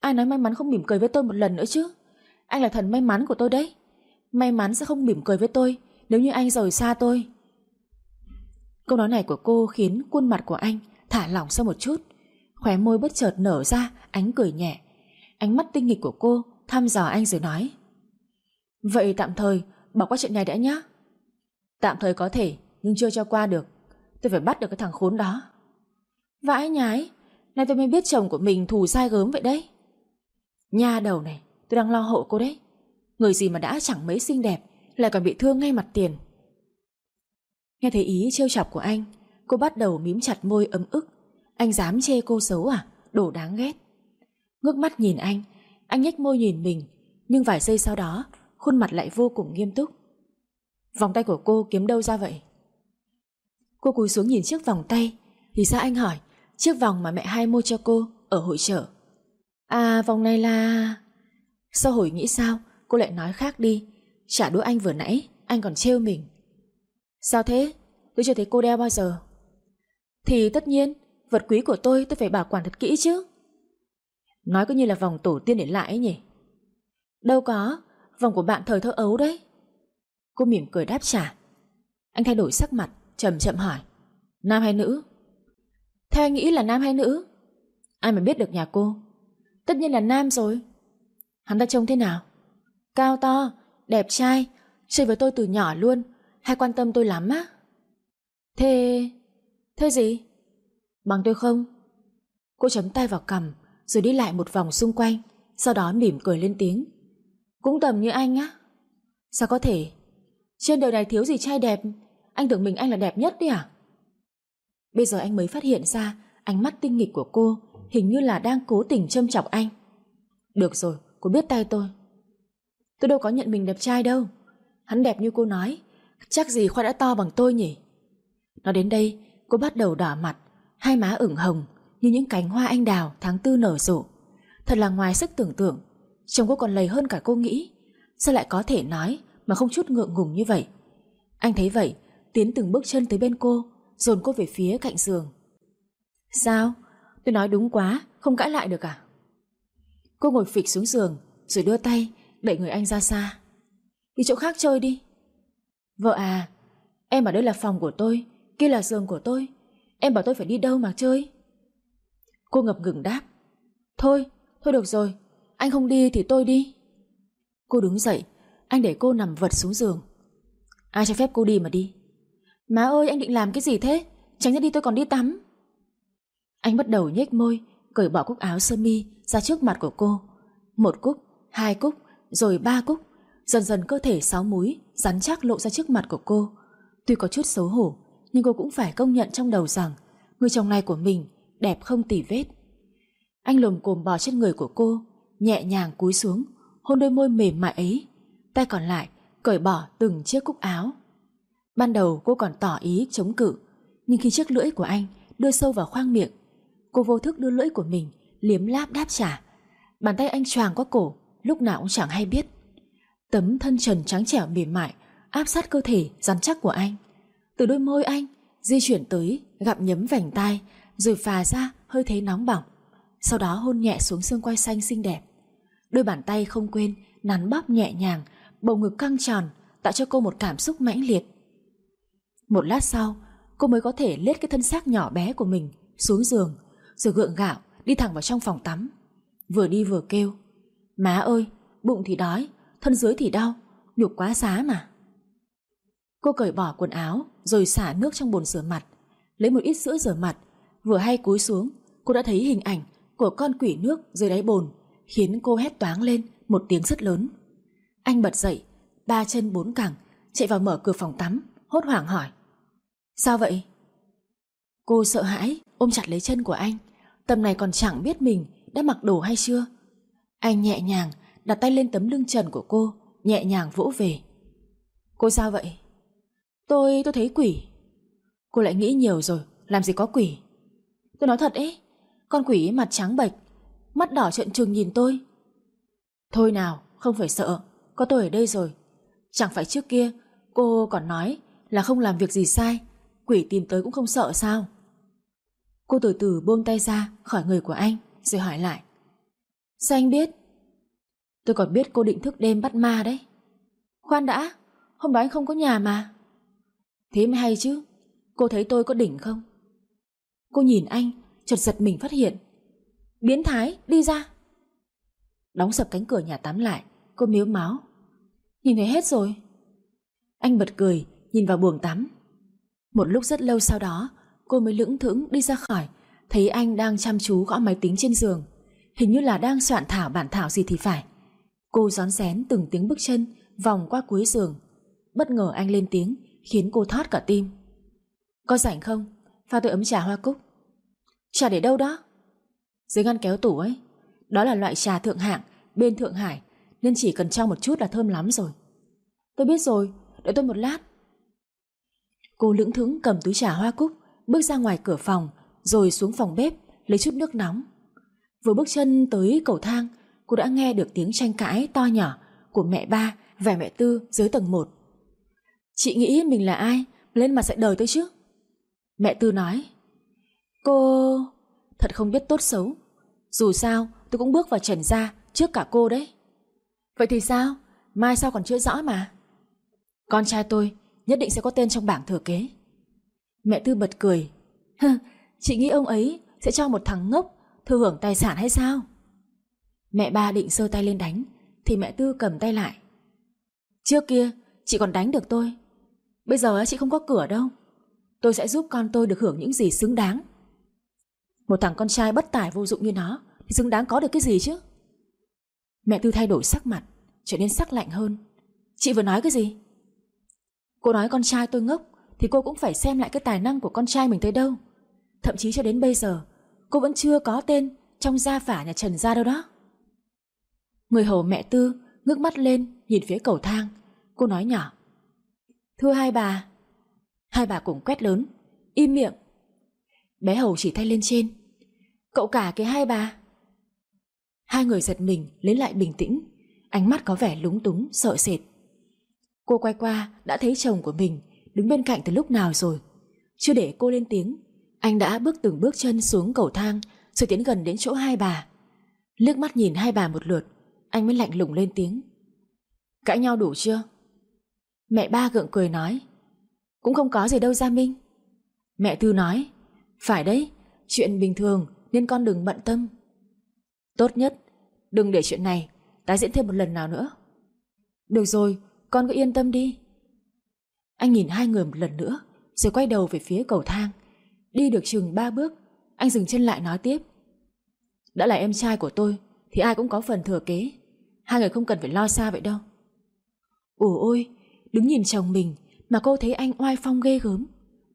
Ai nói may mắn không mỉm cười với tôi một lần nữa chứ? Anh là thần may mắn của tôi đấy. May mắn sẽ không mỉm cười với tôi Nếu như anh rời xa tôi. Câu nói này của cô khiến khuôn mặt của anh thả lỏng ra một chút. Khóe môi bất chợt nở ra, Ánh cười nhẹ. Ánh mắt tinh nghịch của cô thăm dò anh rồi nói Vậy tạm thời Bỏ qua chuyện này đã nhá Tạm thời có thể nhưng chưa cho qua được. Tôi phải bắt được cái thằng khốn đó. Vãi nhái Này tôi mới biết chồng của mình thù sai gớm vậy đấy. Nha đầu này Tôi đang lo hộ cô đấy. Người gì mà đã chẳng mấy xinh đẹp Lại còn bị thương ngay mặt tiền. Nghe thấy ý trêu chọc của anh Cô bắt đầu mím chặt môi ấm ức. Anh dám chê cô xấu à? Đồ đáng ghét. Ngước mắt nhìn anh Anh nhếch môi nhìn mình Nhưng vài giây sau đó Khuôn mặt lại vô cùng nghiêm túc. Vòng tay của cô kiếm đâu ra vậy? Cô cúi xuống nhìn chiếc vòng tay, Thì sao anh hỏi, Chiếc vòng mà mẹ hai mua cho cô Ở hội chợ? À vòng này là Sau hồi nghĩ sao, Cô lại nói khác đi. Trả đũa anh vừa nãy, Anh còn trêu mình. Sao thế? Tôi chưa thấy cô đeo bao giờ. Thì tất nhiên, Vật quý của tôi tôi phải bảo quản thật kỹ chứ. Nói có như là vòng tổ tiên để lại ấy nhỉ? Đâu có. Vòng của bạn thời thơ ấu đấy. Cô mỉm cười đáp trả. Anh thay đổi sắc mặt chậm chậm hỏi. Nam hay nữ? Theo anh nghĩ là nam hay nữ? Ai mà biết được nhà cô? Tất nhiên là nam rồi. Hắn ta trông thế nào? Cao to, đẹp trai Chơi với tôi từ nhỏ luôn Hay quan tâm tôi lắm á? Thế... thế gì? Bằng tôi không? Cô chấm tay vào cằm Rồi đi lại một vòng xung quanh Sau đó mỉm cười lên tiếng. Cũng tầm như anh á. Sao có thể? Trên đời này thiếu gì trai đẹp? Anh tưởng mình anh là đẹp nhất đi à? Bây giờ anh mới phát hiện ra Ánh mắt tinh nghịch của cô Hình như là đang cố tình châm chọc anh. Được rồi, cô biết tay tôi. Tôi đâu có nhận mình đẹp trai đâu. Hắn đẹp như cô nói Chắc gì khoa đã to bằng tôi nhỉ? Nói đến đây cô bắt đầu đỏ mặt Hai má ửng hồng như những cánh hoa anh đào tháng tư nở rộ. Thật là ngoài sức tưởng tượng, chồng cô còn lầy hơn cả cô nghĩ. Sao lại có thể nói mà không chút ngượng ngùng như vậy? Anh thấy vậy, tiến từng bước chân tới bên cô, dồn cô về phía cạnh giường. Sao? Tôi nói đúng quá, không cãi lại được à? Cô ngồi phịch xuống giường, rồi đưa tay, đẩy người anh ra xa. Đi chỗ khác chơi đi. Vợ à, em ở đây là phòng của tôi, kia là giường của tôi. Em bảo tôi phải đi đâu mà chơi? Cô ngập ngừng đáp. Thôi, thôi được rồi, anh không đi thì tôi đi. Cô đứng dậy, anh để cô nằm vật xuống giường. Ai cho phép cô đi mà đi? Má ơi, anh định làm cái gì thế? Tránh ra đi tôi còn đi tắm. Anh bắt đầu nhếch môi, cởi bỏ cúc áo sơ mi ra trước mặt của cô. Một cúc, hai cúc, rồi ba cúc. Dần dần cơ thể sáu múi, rắn chắc lộ ra trước mặt của cô. Tuy có chút xấu hổ, nhưng cô cũng phải công nhận trong đầu rằng người chồng này của mình đẹp không tỉ vết. Anh lồm cồm bò trên người của cô, nhẹ nhàng cúi xuống, hôn đôi môi mềm mại ấy. Tay còn lại cởi bỏ từng chiếc cúc áo. Ban đầu cô còn tỏ ý chống cự, nhưng khi chiếc lưỡi của anh đưa sâu vào khoang miệng, cô vô thức đưa lưỡi của mình liếm láp đáp trả. Bàn tay anh choàng qua cổ, lúc nào cũng chẳng hay biết. Tấm thân trần trắng trẻo mềm mại áp sát cơ thể rắn chắc của anh. Từ đôi môi anh di chuyển tới gặm nhấm vành tai rồi phà ra hơi thấy nóng bỏng. Sau đó hôn nhẹ xuống xương quai xanh xinh đẹp. Đôi bàn tay không quên nắn bóp nhẹ nhàng, bầu ngực căng tròn tạo cho cô một cảm xúc mãnh liệt. Một lát sau, cô mới có thể lết cái thân xác nhỏ bé của mình xuống giường, rồi gượng gạo đi thẳng vào trong phòng tắm. Vừa đi vừa kêu, má ơi, bụng thì đói, thân dưới thì đau, nhục quá xá mà. Cô cởi bỏ quần áo rồi xả nước trong bồn rửa mặt, lấy một ít sữa rửa mặt, vừa hay cúi xuống, cô đã thấy hình ảnh của con quỷ nước dưới đáy bồn, khiến cô hét toáng lên một tiếng rất lớn. Anh bật dậy, ba chân bốn cẳng, chạy vào mở cửa phòng tắm, hốt hoảng hỏi. Sao vậy? Cô sợ hãi, ôm chặt lấy chân của anh, tầm này còn chẳng biết mình đã mặc đồ hay chưa. Anh nhẹ nhàng đặt tay lên tấm lưng trần của cô, nhẹ nhàng vỗ về. Cô sao vậy? Tôi, tôi thấy quỷ. Cô lại nghĩ nhiều rồi, làm gì có quỷ. Tôi nói thật ấy, con quỷ mặt trắng bệch, mắt đỏ trợn trừng nhìn tôi. Thôi nào, không phải sợ, có tôi ở đây rồi. Chẳng phải trước kia cô còn nói là không làm việc gì sai, quỷ tìm tới cũng không sợ sao? Cô từ từ buông tay ra khỏi người của anh rồi hỏi lại. Sao anh biết? Tôi còn biết cô định thức đêm bắt ma đấy. Khoan đã, hôm đó anh không có nhà mà. Thế mới hay chứ, cô thấy tôi có đỉnh không? Cô nhìn anh, chợt giật mình phát hiện. Biến thái, đi ra. Đóng sập cánh cửa nhà tắm lại, cô miếu máu. Nhìn thấy hết rồi. Anh bật cười, nhìn vào buồng tắm. Một lúc rất lâu sau đó, cô mới lững thững đi ra khỏi, thấy anh đang chăm chú gõ máy tính trên giường. Hình như là đang soạn thảo bản thảo gì thì phải. Cô gión xén từng tiếng bước chân vòng qua cuối giường. Bất ngờ anh lên tiếng, khiến cô thót cả tim. Có rảnh không? Pha tôi ấm trà hoa cúc. Trà để đâu đó? Dưới ngăn kéo tủ ấy. Đó là loại trà thượng hạng, bên Thượng Hải, nên chỉ cần trong một chút là thơm lắm rồi. Tôi biết rồi, đợi tôi một lát. Cô lững thững cầm túi trà hoa cúc, bước ra ngoài cửa phòng, rồi xuống phòng bếp, lấy chút nước nóng. Vừa bước chân tới cầu thang, cô đã nghe được tiếng tranh cãi to nhỏ của mẹ ba và mẹ tư dưới tầng 1. Chị nghĩ mình là ai Lên mà dạy đời tôi chứ Mẹ Tư nói Cô... Thật không biết tốt xấu. Dù sao, tôi cũng bước vào trần ra Trước cả cô đấy. Vậy thì sao? Mai sao còn chưa rõ mà? Con trai tôi nhất định sẽ có tên trong bảng thừa kế. Mẹ Tư bật cười. Chị nghĩ ông ấy Sẽ cho một thằng ngốc Thừa hưởng tài sản hay sao? Mẹ ba định sơ tay lên đánh, Thì mẹ Tư cầm tay lại. Trước kia, chị còn đánh được tôi. Bây giờ chị không có cửa đâu. Tôi sẽ giúp con tôi được hưởng những gì xứng đáng. Một thằng con trai bất tài vô dụng như nó, Thì xứng đáng có được cái gì chứ? Mẹ Tư thay đổi sắc mặt, Trở nên sắc lạnh hơn. Chị vừa nói cái gì? Cô nói con trai tôi ngốc, Thì cô cũng phải xem lại cái tài năng của con trai mình tới đâu. Thậm chí cho đến bây giờ, Cô vẫn chưa có tên Trong gia phả nhà Trần gia đâu đó. Người hầu mẹ Tư ngước mắt lên, Nhìn phía cầu thang. Cô nói nhỏ, Thưa hai bà. Hai bà cùng quét lớn, Im miệng. Bé Hầu chỉ tay lên trên. Cậu cả cái hai bà. Hai người giật mình lấy lại bình tĩnh. Ánh mắt có vẻ lúng túng sợ sệt. Cô quay qua đã thấy chồng của mình Đứng bên cạnh từ lúc nào rồi. Chưa để cô lên tiếng Anh đã bước từng bước chân xuống cầu thang Rồi tiến gần đến chỗ hai bà. Liếc mắt nhìn hai bà một lượt Anh mới lạnh lùng lên tiếng. Cãi nhau đủ chưa? Mẹ ba gượng cười nói. Cũng không có gì đâu Gia Minh. Mẹ Tư nói. Phải đấy, chuyện bình thường nên con đừng bận tâm. Tốt nhất Đừng để chuyện này tái diễn thêm một lần nào nữa. Được rồi, con cứ yên tâm đi. Anh nhìn hai người một lần nữa Rồi quay đầu về phía cầu thang. Đi được chừng ba bước Anh dừng chân lại nói tiếp. Đã là em trai của tôi Thì ai cũng có phần thừa kế. Hai người không cần phải lo xa vậy đâu. Ủa ôi Đứng nhìn chồng mình Mà cô thấy anh oai phong ghê gớm.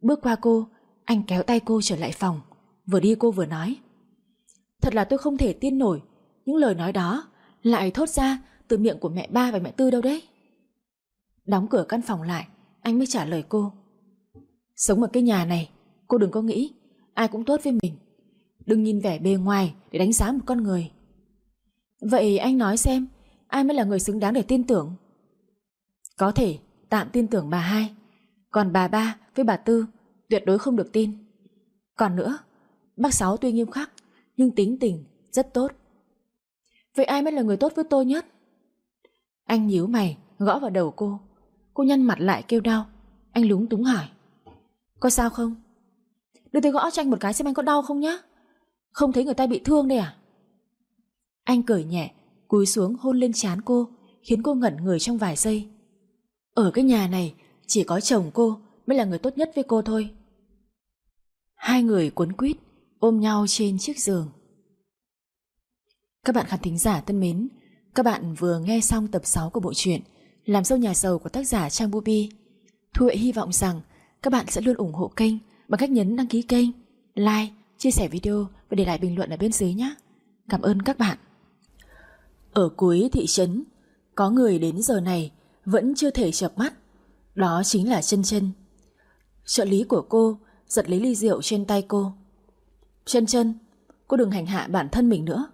Bước qua cô Anh kéo tay cô trở lại phòng. Vừa đi cô vừa nói. Thật là tôi không thể tin nổi. Những lời nói đó lại thốt ra từ miệng của mẹ ba và mẹ tư đâu đấy. Đóng cửa căn phòng lại, Anh mới trả lời cô. Sống ở cái nhà này, Cô đừng có nghĩ, ai cũng tốt với mình. Đừng nhìn vẻ bề ngoài để đánh giá một con người. Vậy anh nói xem, Ai mới là người xứng đáng để tin tưởng? Có thể tạm tin tưởng bà hai, Còn bà ba với bà tư Tuyệt đối không được tin. Còn nữa, Bác Sáu tuy nghiêm khắc nhưng tính tình rất tốt. Vậy ai mới là người tốt với tôi nhất? Anh nhíu mày, Gõ vào đầu cô. Cô nhăn mặt lại kêu đau. Anh lúng túng hỏi. Có sao không? Đưa tôi gõ cho anh một cái xem anh có đau không nhá. Không thấy người ta bị thương đây à? Anh cười nhẹ, Cúi xuống hôn lên trán cô, Khiến cô ngẩn người trong vài giây. Ở cái nhà này, Chỉ có chồng cô mới là người tốt nhất với cô thôi. Hai người cuốn quýt. Ôm nhau trên chiếc giường các bạn khán thính giả thân mến, các bạn vừa nghe xong tập 6 của bộ truyện Làm dâu nhà giàu của tác giả Trang Bubi. Thu Huệ hy vọng rằng các bạn sẽ luôn ủng hộ kênh bằng cách nhấn đăng ký kênh, like, chia sẻ video và để lại bình luận ở bên dưới nhé. Cảm ơn các bạn. Ở cuối thị trấn, có người đến giờ này vẫn chưa thể chợp mắt. Đó chính là chân chân. Trợ lý của cô giật lấy ly rượu trên tay cô. Chân chân, cô đừng hành hạ bản thân mình nữa.